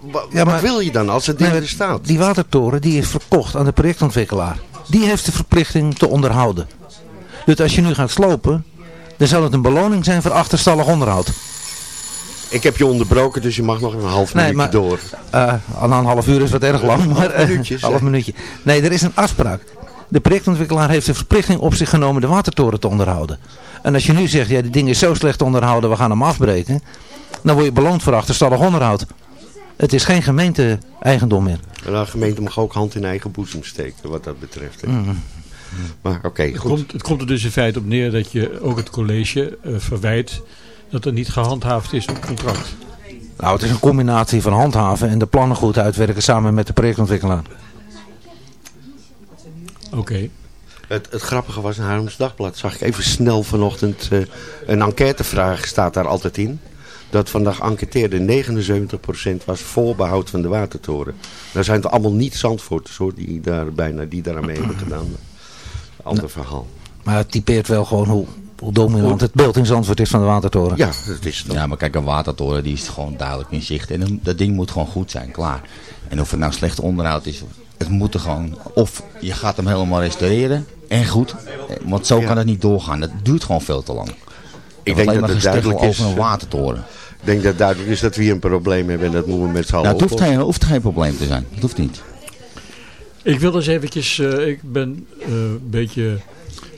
Wa- Ja, Wat maar- wil je dan als het ding Nee, er staat? Die watertoren die is verkocht aan de projectontwikkelaar. Die heeft de verplichting te onderhouden. Dus als je nu gaat slopen, dan zal het een beloning zijn voor achterstallig onderhoud. Ik heb je onderbroken, dus je mag nog een half Nee, minuutje maar- door. Eh, na een half uur is wat erg lang, maar eh, minuutjes, half hè? minuutje. Nee, er is een afspraak. De projectontwikkelaar heeft de verplichting op zich genomen de watertoren te onderhouden. En als je nu zegt, ja, die ding is zo slecht onderhouden, we gaan hem afbreken. Dan word je beloond voor achterstallig onderhoud. Het is geen gemeente-eigendom meer. En de gemeente mag ook hand in eigen boezem steken, wat dat betreft. hè. Mhm. Maar oké, Het goed. komt, het komt er dus in feite op neer dat je ook het college eh, verwijt dat er niet gehandhaafd is op contract. Nou, het is een combinatie van handhaven en de plannen goed uitwerken samen met de projectontwikkelaar. Oké. Het, het grappige was, in Haarlems Dagblad zag ik even snel vanochtend eh, een enquêtevraag staat daar altijd in. Dat vandaag enquêteerde 79% was voorbehoud van de watertoren. Daar zijn het allemaal niet Zandvoorters hoor, die daar bijna die daar aan mee hebben gedaan. Ander verhaal. Maar het typeert wel gewoon hoe, hoe dominant het beeld in Zandvoort is van de watertoren. Ja, dat is Ja, maar kijk, een watertoren die is gewoon duidelijk in zicht. En dat ding moet gewoon goed zijn, klaar. En of het nou slecht onderhoud is, het moet er gewoon... Of je gaat hem helemaal restaureren en goed. Want zo kan het niet doorgaan. Dat duurt gewoon veel te lang. Ik denk dat maar het duidelijk is. over een watertoren. Ik denk dat het duidelijk is dat we hier een probleem hebben en dat moeten we met z'n allen Nou, het hoeft oplossen. geen, hoeft geen probleem te zijn. Het hoeft niet. Ik wil eens eventjes, eh, ik ben eh, een beetje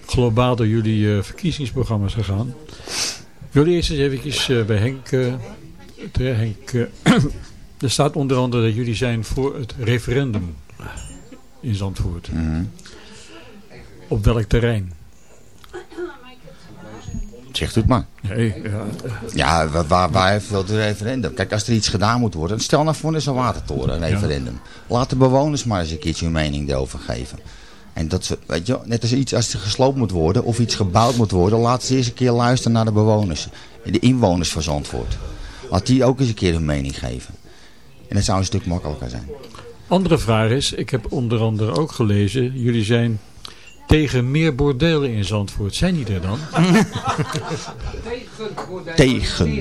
globaal door jullie eh, verkiezingsprogramma's gegaan. Ik wil eerst eens eventjes bij Henk, eh. Henk er staat onder andere dat jullie zijn voor het referendum in Zandvoort. Op welk terrein? Zegt u het maar. Nee, ja, Ja, waar, waar, heeft wel het referendum? Kijk, als er iets gedaan moet worden, stel nou voor is een watertoren, een referendum. Laat de bewoners maar eens een keertje hun mening erover geven. En dat, ze- weet je, net als iets als er gesloopt moet worden of iets gebouwd moet worden, laat ze eens een keer luisteren naar de bewoners. De inwoners van Zandvoort. Laat die ook eens een keer hun mening geven. En dat zou een stuk makkelijker zijn. Andere vraag is, ik heb onder andere ook gelezen, jullie zijn tegen meer bordelen in Zandvoort. Zijn die er dan? Tegen.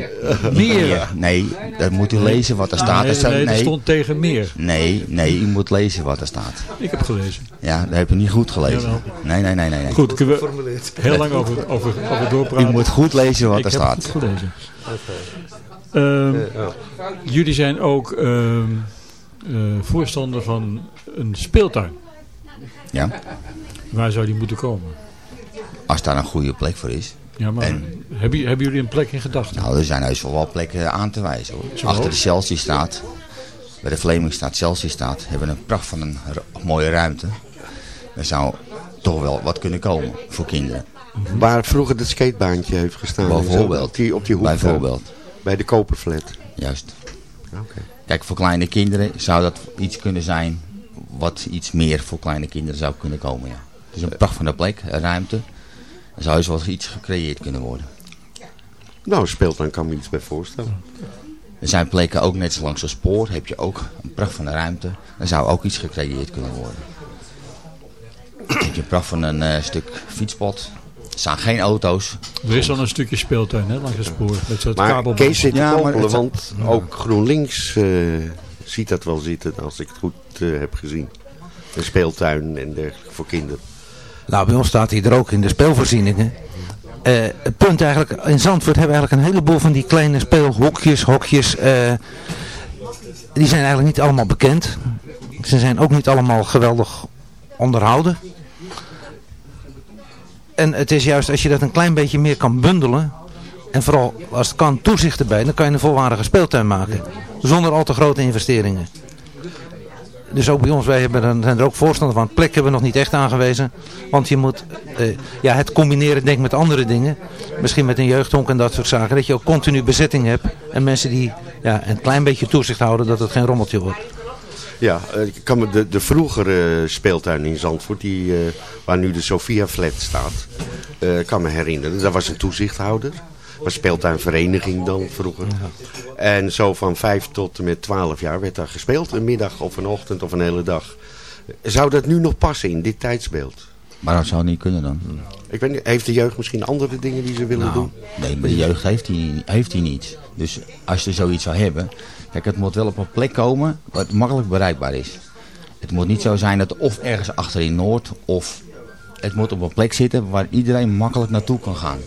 Meer. Nee, dat moet u lezen wat er staat. Nee, Er nee, er stond tegen meer. Nee, nee, u moet lezen wat er staat. Ik heb gelezen. Ja, dat heb je niet goed gelezen. Nee, nee, nee, nee. nee. Goed, kunnen we heel lang over, over, over doorpraten. U moet goed lezen wat ik er heb staat. het goed gelezen. Ehm, jullie zijn ook ehm, eh, voorstander van een speeltuin. Ja, Waar zou die moeten komen? als daar een goede plek voor is. Ja, maar En- hebben, hebben jullie een plek in gedachten? Nou, er zijn heus wel wat plekken aan te wijzen hoor. Achter de Chelsea staat, bij de Vlemingstraat Chelsea staat, hebben we een pracht van een mooie ruimte. Er zou toch wel wat kunnen komen voor kinderen. Waar vroeger het skatebaantje heeft gestaan. Bijvoorbeeld. Op die, op die hoek. Bijvoorbeeld. Bij de koperflat. Juist. Oké. Kijk, voor kleine kinderen zou dat iets kunnen zijn wat iets meer voor kleine kinderen zou kunnen komen. Ja. Het is een pracht van de plek, een ruimte. Er zou eens wat iets gecreëerd kunnen worden. Nou, speelt dan kan me iets bij voorstellen. Er zijn plekken ook net zo langs een spoor, heb je ook een pracht van de ruimte. Er zou ook iets gecreëerd kunnen worden. Heb je een pracht van een eh, stuk fietspad. Er staan geen auto's. Er is al een stukje speeltuin hè, langs het spoor. Met zo'n Maar kabelband. Kees zit Ja, maar popelen, het- want ook GroenLinks eh, ziet dat wel zitten als ik het goed eh, heb gezien. Een speeltuin en dergelijke voor kinderen. Nou, bij ons staat hij er ook in de speelvoorzieningen. Eh, het punt eigenlijk, in Zandvoort hebben we eigenlijk een heleboel van die kleine speelhokjes, hokjes. eh, die zijn eigenlijk niet allemaal bekend. Ze zijn ook niet allemaal geweldig onderhouden. En het is juist als je dat een klein beetje meer kan bundelen. En vooral als het kan toezicht erbij, dan kan je een volwaardige speeltuin maken. Zonder al te grote investeringen. dus ook bij ons, wij hebben, zijn er ook voorstanders van. Plek hebben we nog niet echt aangewezen. Want je moet eh, ja, het combineren denk met andere dingen. Misschien met een jeugdhonk en dat soort zaken. Dat je ook continu bezetting hebt. En mensen die ja, een klein beetje toezicht houden dat het geen rommeltje wordt. Ja, eh, ik kan me de, de vroegere speeltuin in Zandvoort, die, eh, waar nu de Sophia Flat staat, eh, kan me herinneren. Daar was een toezichthouder. Was speeltuinvereniging dan vroeger. En zo van vijf tot en met twaalf jaar werd daar gespeeld. Een middag of een ochtend of een hele dag. Zou dat nu nog passen in dit tijdsbeeld? Maar dat zou niet kunnen dan. Ik weet niet, heeft de jeugd misschien andere dingen die ze willen Nou, doen? Nee, maar de jeugd heeft die, heeft die niet. Dus als je zoiets zou hebben... Kijk, het moet wel op een plek komen wat makkelijk bereikbaar is. Het moet niet zo zijn dat het of ergens achter in Noord... of het moet op een plek zitten waar iedereen makkelijk naartoe kan gaan.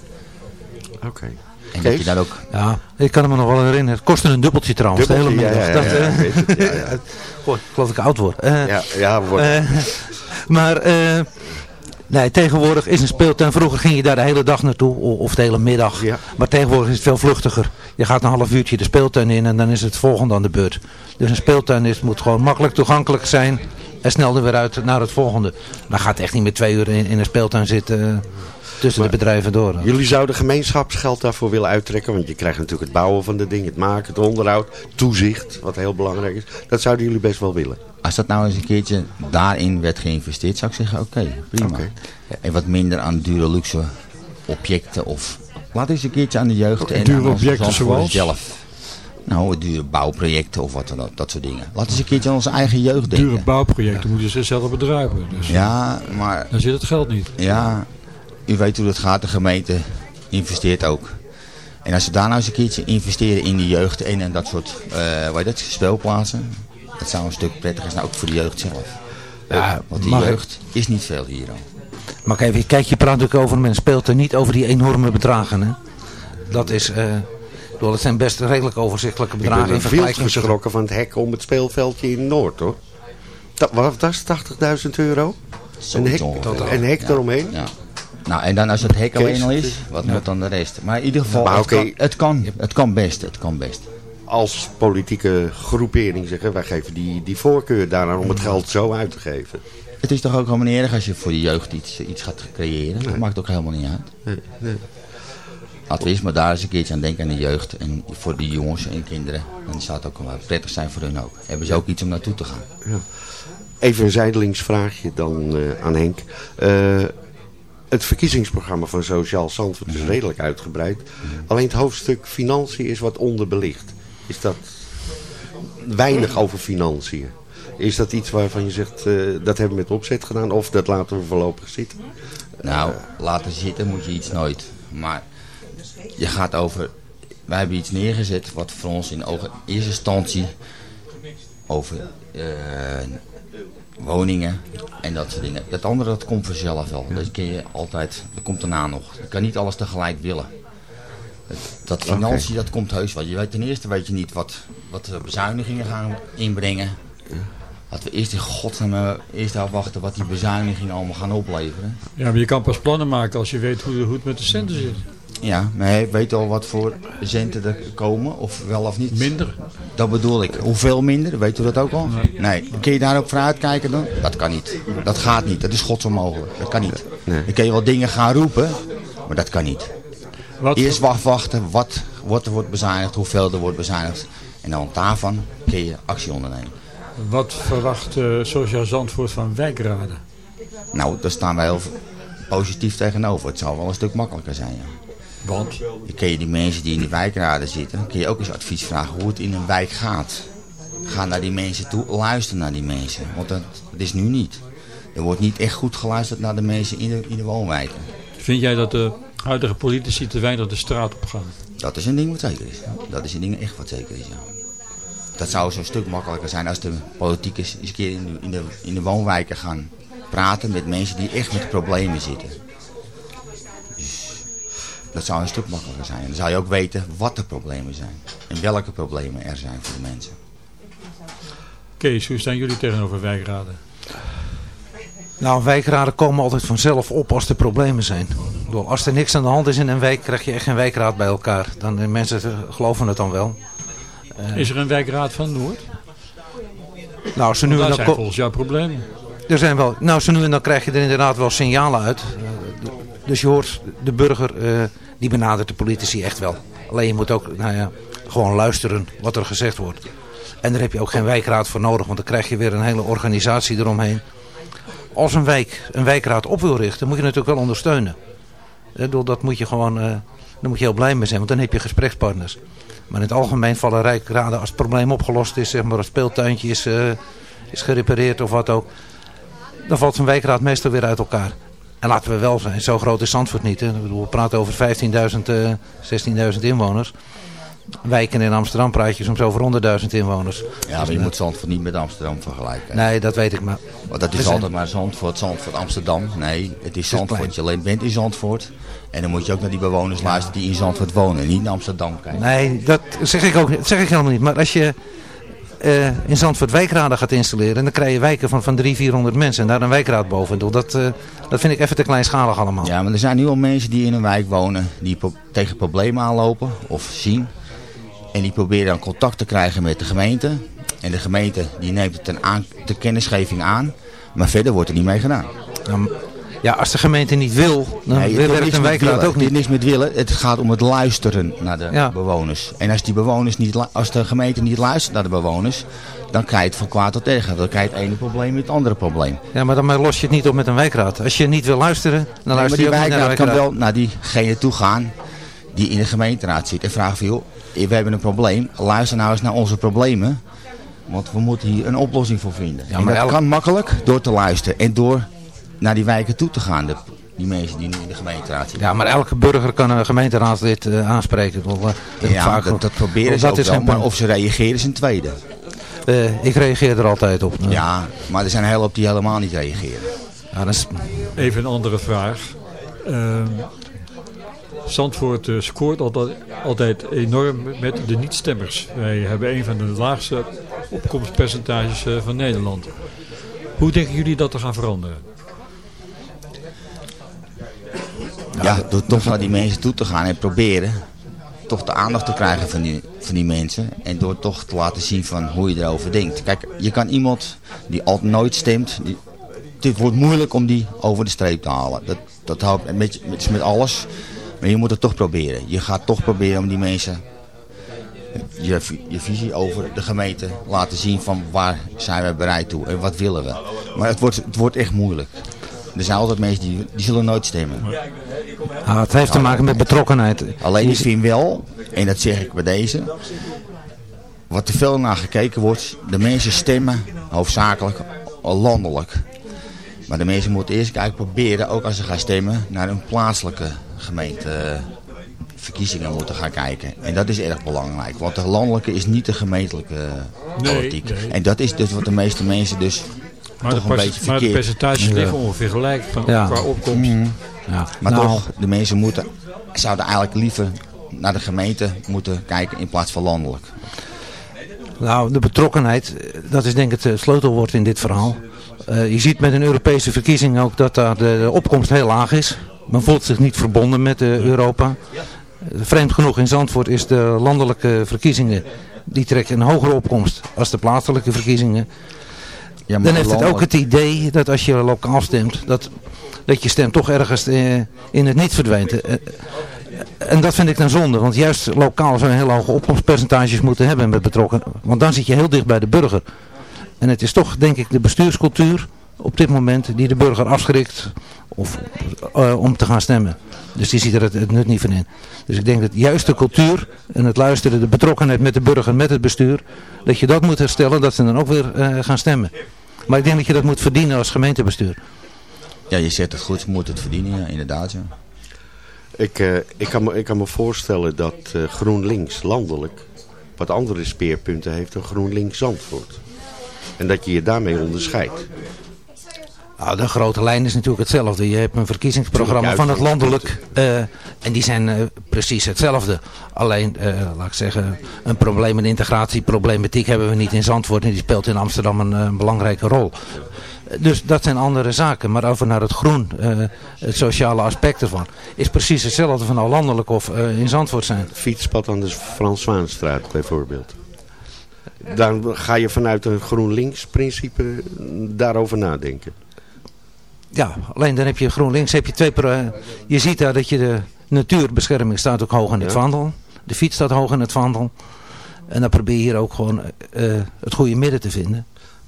Oké. En dat je daar ook... Ja, ik kan me nog wel herinneren. Het kostte een dubbeltje trouwens. Dubbeltje, de hele ja, middag. ja, dat, ja, eh, ik het, ja, ja. Goh, ik geloof dat ik oud word. Eh, Ja, ja, wordt- eh, maar eh, nee, tegenwoordig is een speeltuin. Vroeger ging je daar de hele dag naartoe. Of de hele middag. Maar tegenwoordig is het veel vluchtiger. Je gaat een half uurtje de speeltuin in. En dan is het volgende aan de beurt. Dus een speeltuin is, moet gewoon makkelijk toegankelijk zijn. En snel er weer uit naar het volgende. Maar gaat echt niet meer twee uur in, in een speeltuin zitten. eh, tussen de bedrijven door. Jullie zouden gemeenschapsgeld daarvoor willen uittrekken, want je krijgt natuurlijk het bouwen van de dingen, het maken, het onderhoud, toezicht, wat heel belangrijk is. Dat zouden jullie best wel willen. Als dat nou eens een keertje daarin werd geïnvesteerd, zou ik zeggen, oké, prima. En wat minder aan dure luxe objecten of... Laat eens een keertje aan de jeugd en dure objecten zoals? zelf. Nou, dure bouwprojecten of wat dan ook, dat soort dingen. Laat eens een keertje aan onze eigen jeugd denken. Dure bouwprojecten moeten ze zelf bedrijven. Dus Ja, maar... Dan zit het geld niet. Ja, u weet hoe dat gaat. De gemeente investeert ook. En als ze daar nou eens een keertje investeren in de jeugd en, en dat soort uh, het, speelplaatsen. Dat zou een stuk prettiger zijn, ook voor de jeugd zelf. Ja, Want die ik- jeugd is niet veel hier al. Maar kijk, kijk, je praat natuurlijk over, men speelt er niet over die enorme bedragen. Hè? Dat is, eh, ik bedoel, het zijn best redelijk overzichtelijke Ik bedragen. ben in veel vergelijking met- geschrokken van het hek om het speelveldje in Noord, hoor. Dat, wat was het, 80.000 euro? Een hek, ongeveer. een hek Ja, eromheen? Ja. Nou, en dan als het hek alleen al is, wat Ja. moet dan de rest? Maar in ieder geval, Maar het, kan, het, kan, het kan best, het kan best. Als politieke groepering zeggen, wij geven die, die voorkeur daaraan om het geld zo uit te geven. Het is toch ook helemaal niet erg als je voor de jeugd iets, iets gaat creëren. Dat maakt ook helemaal niet uit. Nee, nee. Maar daar eens een keertje aan denken aan de jeugd. En voor die jongens en kinderen. Dan zou het ook wel prettig zijn voor hun ook. Hebben ze ook iets om naartoe te gaan. Ja. Even een zijdelingsvraagje dan eh, aan Henk. Eh, het verkiezingsprogramma van Sociaal Zandvoort is redelijk uitgebreid. Alleen het hoofdstuk financiën is wat onderbelicht. Is dat weinig over financiën? Is dat iets waarvan je zegt, eh, dat hebben we met opzet gedaan of dat laten we voorlopig zitten? Nou, laten zitten moet je iets nooit. Maar je gaat over... Wij hebben iets neergezet wat voor ons in ogen, in eerste instantie over eh, woningen en dat soort dingen. Dat andere dat komt vanzelf wel. Dat kun je altijd, dat komt daarna nog. Je kan niet alles tegelijk willen. Dat financiën, dat komt heus wel. Je weet, ten eerste weet je niet wat, wat de bezuinigingen gaan inbrengen. Laten we eerst in godsnaam eh, eerst afwachten wat die bezuinigingen allemaal gaan opleveren. Ja, maar je kan pas plannen maken als je weet hoe, hoe het met de centen zit. Ja, maar hij weet al wat voor centen er komen, of wel of niet? Minder. Dat bedoel ik. Hoeveel minder? Weet u dat ook al? Nee. Kun je daar ook voor uitkijken dan? Dat kan niet. Dat gaat niet. Dat is godsonmogelijk. Dat kan niet. Dan kun je wel dingen gaan roepen, maar dat kan niet. Eerst afwachten wat, wat er wordt bezuinigd, hoeveel er wordt bezuinigd. En dan daarvan kun je actie ondernemen. Wat verwacht eh Sociaal Zandvoort van wijkraden? Nou, daar staan wij heel positief tegenover. Het zou wel een stuk makkelijker zijn, ja. Want? Dan kun je die mensen die in de wijkraden zitten, kun je ook eens advies vragen hoe het in een wijk gaat. Ga naar die mensen toe, luister naar die mensen. Want dat, dat is nu niet. Er wordt niet echt goed geluisterd naar de mensen in de, in de woonwijken. Vind jij dat de huidige politici te weinig de straat op gaan? Dat is een ding wat zeker is. Dat is een ding echt wat zeker is, ja. Dat zou zo'n stuk makkelijker zijn als de politiekers eens een keer in de, in, de, in de woonwijken gaan praten met mensen die echt met problemen zitten. Dus dat zou een stuk makkelijker zijn. En dan zou je ook weten wat de problemen zijn. En welke problemen er zijn voor de mensen. Kees, hoe staan jullie tegenover wijkraden? Nou, wijkraden komen altijd vanzelf op als er problemen zijn. Bedoel, als er niks aan de hand is in een wijk, krijg je echt geen wijkraad bij elkaar. Dan, mensen geloven het dan wel. Eh, Is er een wijkraad van Noord? Nou, ze nu dan zijn volgens jou problemen. Er zijn wel, nou, zo nu en dan krijg je er inderdaad wel signalen uit. Eh, dus je hoort de burger, eh, die benadert de politici echt wel. Alleen je moet ook, nou ja, gewoon luisteren wat er gezegd wordt. En daar heb je ook geen wijkraad voor nodig, want dan krijg je weer een hele organisatie eromheen. Als een wijk een wijkraad op wil richten, moet je natuurlijk wel ondersteunen. Dat moet je gewoon, daar moet je heel blij mee zijn, want dan heb je gesprekspartners. Maar in het algemeen vallen wijkraden als het probleem opgelost is, zeg maar, het speeltuintje is, eh, is gerepareerd of wat ook dan valt zo'n wijkraad meestal weer uit elkaar. En laten we wel zijn, zo groot is Zandvoort niet. Hè. We praten over 15.000, eh 16.000 inwoners. Wijken in Amsterdam praat je soms over 100.000 inwoners. Ja, maar je moet Zandvoort niet met Amsterdam vergelijken. Nee, dat weet ik maar. Want dat is zijn- altijd maar Zandvoort, Zandvoort, Amsterdam. Nee, het is Zandvoort. klein. Je alleen bent in Zandvoort. En dan moet je ook naar die bewoners luisteren die in Zandvoort wonen. Niet in Amsterdam kijken. Nee, dat zeg ik ook dat zeg ik helemaal niet. Maar als je eh, in Zandvoort wijkraden gaat installeren... en dan krijg je wijken van, van 300, 400 mensen... en daar een wijkraad boven. Dat, eh, dat vind ik even te kleinschalig allemaal. Ja, maar er zijn nu al mensen die in een wijk wonen. Die pro- tegen problemen aanlopen of zien. En die proberen dan contact te krijgen met de gemeente. En de gemeente die neemt het ten, aan, de kennisgeving aan. Maar verder wordt er niet mee gedaan. Nou, ja, als de gemeente niet wil, dan Nee, het werkt een wijkraad ook Het niet. niks met willen. Het gaat om het luisteren naar de Ja. bewoners. En als die bewoners niet, als de gemeente niet luistert naar de bewoners, dan krijg je het van kwaad tot erger. Dan krijg je het ene probleem met het andere probleem. Ja, maar dan los je het niet op met een wijkraad. Als je niet wil luisteren, dan Nee, luister je ook niet naar de wijkraad kan wijkraad. wel naar diegene toe gaan die in de gemeenteraad zit en vragen van joh, we hebben een probleem. Luister nou eens naar onze problemen. Want we moeten hier een oplossing voor vinden. Ja, en maar dat elk- kan makkelijk door te luisteren en door naar die wijken toe te gaan. De, die mensen die nu in de gemeenteraad zitten. Ja, maar elke burger kan een gemeenteraadslid eh, aanspreken. Eh, dat Ja, vaak dat, dat proberen ze Dat ook is wel, maar of ze reageren is een tweede. Eh, ik reageer er altijd op. Ja, maar er zijn een hele hoop die helemaal niet reageren. ja, dat is, Even een andere vraag. Zandvoort eh, scoort altijd, altijd enorm met de niet-stemmers. Wij hebben een van de laagste opkomstpercentages eh, van Nederland. Hoe denken jullie dat te gaan veranderen? Ja, door toch naar die mensen toe te gaan en proberen toch de aandacht te krijgen van die, van die mensen. En door toch te laten zien van hoe je erover denkt. Kijk, je kan iemand die altijd nooit stemt, die, het wordt moeilijk om die over de streep te halen. Dat, dat houdt met, met, met alles. Maar je moet het toch proberen. Je gaat toch proberen om die mensen je, je visie over de gemeente laten zien van waar zijn we bereid toe en wat willen we. Maar het wordt, het wordt echt moeilijk. Er zijn altijd mensen die, die zullen nooit stemmen. ah, het heeft te maken met betrokkenheid. Alleen ik vind wel, en dat zeg ik bij deze, wat te veel naar gekeken wordt, de mensen stemmen hoofdzakelijk landelijk. Maar de mensen moeten eerst kijken, proberen, ook als ze gaan stemmen, naar een plaatselijke gemeente verkiezingen moeten gaan kijken. En dat is erg belangrijk, want de landelijke is niet de gemeentelijke Nee, politiek. nee. En dat is dus wat de meeste mensen dus Maar, de, toch een beetje maar de verkeerd. percentages liggen ongeveer gelijk van, Ja. qua opkomst. Mhm. Ja. Maar Nou, toch, de mensen moeten, zouden eigenlijk liever naar de gemeente moeten kijken in plaats van landelijk. Nou, de betrokkenheid, eh, dat is denk ik het eh, sleutelwoord in dit verhaal. Eh, je ziet met een Europese verkiezing ook dat daar de opkomst heel laag is. Men voelt zich niet verbonden met eh, Europa. Vreemd genoeg in Zandvoort is de landelijke verkiezingen, die trekken een hogere opkomst als de plaatselijke verkiezingen. Ja, Dan heeft het ook het idee dat als je lokaal stemt, dat, dat je stem toch ergens eh, in het niet verdwijnt. Eh, en dat vind ik dan zonde, want juist lokaal zou je heel hoge opkomstpercentages moeten hebben met betrokken. Want dan zit je heel dicht bij de burger. En het is toch, denk ik, de bestuurscultuur op dit moment die de burger afschrikt of, eh, om te gaan stemmen. Dus die ziet er het, het nut niet van in. Dus ik denk dat juist de cultuur en het luisteren, de betrokkenheid met de burger, met het bestuur, dat je dat moet herstellen, dat ze dan ook weer eh, gaan stemmen. Maar ik denk dat je dat moet verdienen als gemeentebestuur. Ja, je zegt het goed, je moet het verdienen, ja, inderdaad. Ja. Ik, eh, ik, kan me, ik kan me voorstellen dat eh, GroenLinks landelijk wat andere speerpunten heeft dan GroenLinks Zandvoort. En dat je je daarmee onderscheidt. Nou, de grote lijn is natuurlijk hetzelfde. Je hebt een verkiezingsprogramma van het landelijk. eh, en die zijn eh, precies hetzelfde. Alleen, eh, laat ik zeggen, een probleem, een integratieproblematiek hebben we niet in Zandvoort. En die speelt in Amsterdam een, belangrijke rol. Dus dat zijn andere zaken. Maar over naar het groen, eh, het sociale aspect ervan, is precies hetzelfde van nou landelijk of eh, in Zandvoort zijn. Fietspad aan de Frans Zwaanstraat bijvoorbeeld. Dan ga je vanuit een GroenLinks-principe daarover nadenken. Ja, alleen dan heb je GroenLinks, heb je twee... pro- Je ziet daar dat je de natuurbescherming staat ook hoog in het Ja. vaandel. De fiets staat hoog in het vaandel. En dan probeer je hier ook gewoon eh, het goede midden te vinden.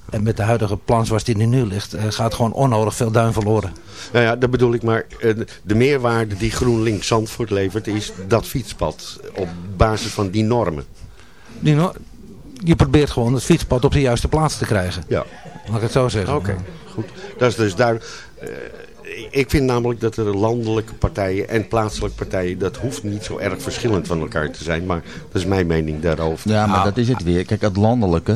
En met de huidige plan zoals die er nu ligt, eh, gaat gewoon onnodig veel duin verloren. Nou ja, dat bedoel ik maar. eh, De meerwaarde die GroenLinks Zandvoort levert is dat fietspad. Op basis van die normen. Die no- je probeert gewoon het fietspad op de juiste plaats te krijgen. Ja. Laat ik het zo zeggen. Oké, goed. Dat is dus duidelijk. Eh, ik vind namelijk dat er landelijke partijen en plaatselijke partijen, dat hoeft niet zo erg verschillend van elkaar te zijn. Maar dat is mijn mening daarover. Ja, maar Ah, dat is het weer. Kijk, het landelijke,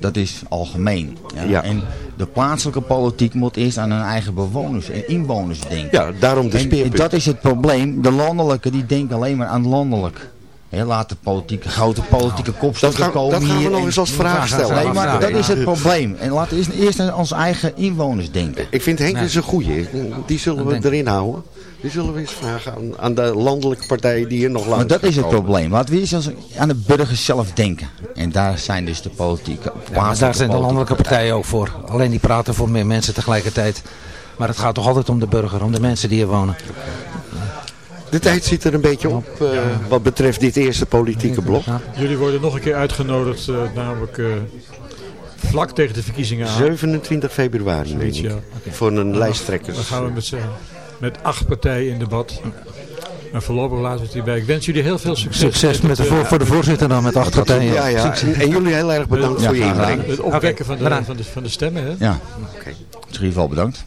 dat is algemeen. Ja? Ja. En de plaatselijke politiek moet eerst aan hun eigen bewoners en inwoners denken. Ja, daarom de En speerpunt. dat is het probleem. De landelijke, die denken alleen maar aan landelijk. Laat de politieke, grote politieke kopstukken dat gaan- komen dat gaan we hier nog en- eens als vraag stellen. Nee, maar dat is het probleem. En laten we eerst, aan onze eigen inwoners denken. Ik vind Henk Nee. is een goeie. Die zullen we erin houden. Die zullen we eens vragen aan, aan de landelijke partijen die hier nog langs Maar dat is het komen. probleem. Laten we eerst eens aan de burgers zelf denken. En daar zijn dus de politieke, Ja, daar zijn de politieke landelijke partijen ook voor. Alleen die praten voor meer mensen tegelijkertijd. Maar het gaat toch altijd om de burger, om de mensen die hier wonen. De tijd zit er een beetje op eh, wat betreft dit eerste politieke blok. Jullie worden nog een keer uitgenodigd, eh, namelijk eh, vlak tegen de verkiezingen aan. 27 februari, ik. Voor een lijsttrekkers. Dan gaan we met, met acht partijen in debat. Maar voorlopig laten we het hierbij. Ik wens jullie heel veel succes. Succes met de voor, voor de voorzitter dan, met acht partijen. Ja, ja. En, en jullie heel erg bedankt Ja, voor je inbreng. Het opwekken van, de, van, de, van de stemmen. Hè? Ja. In ieder geval bedankt.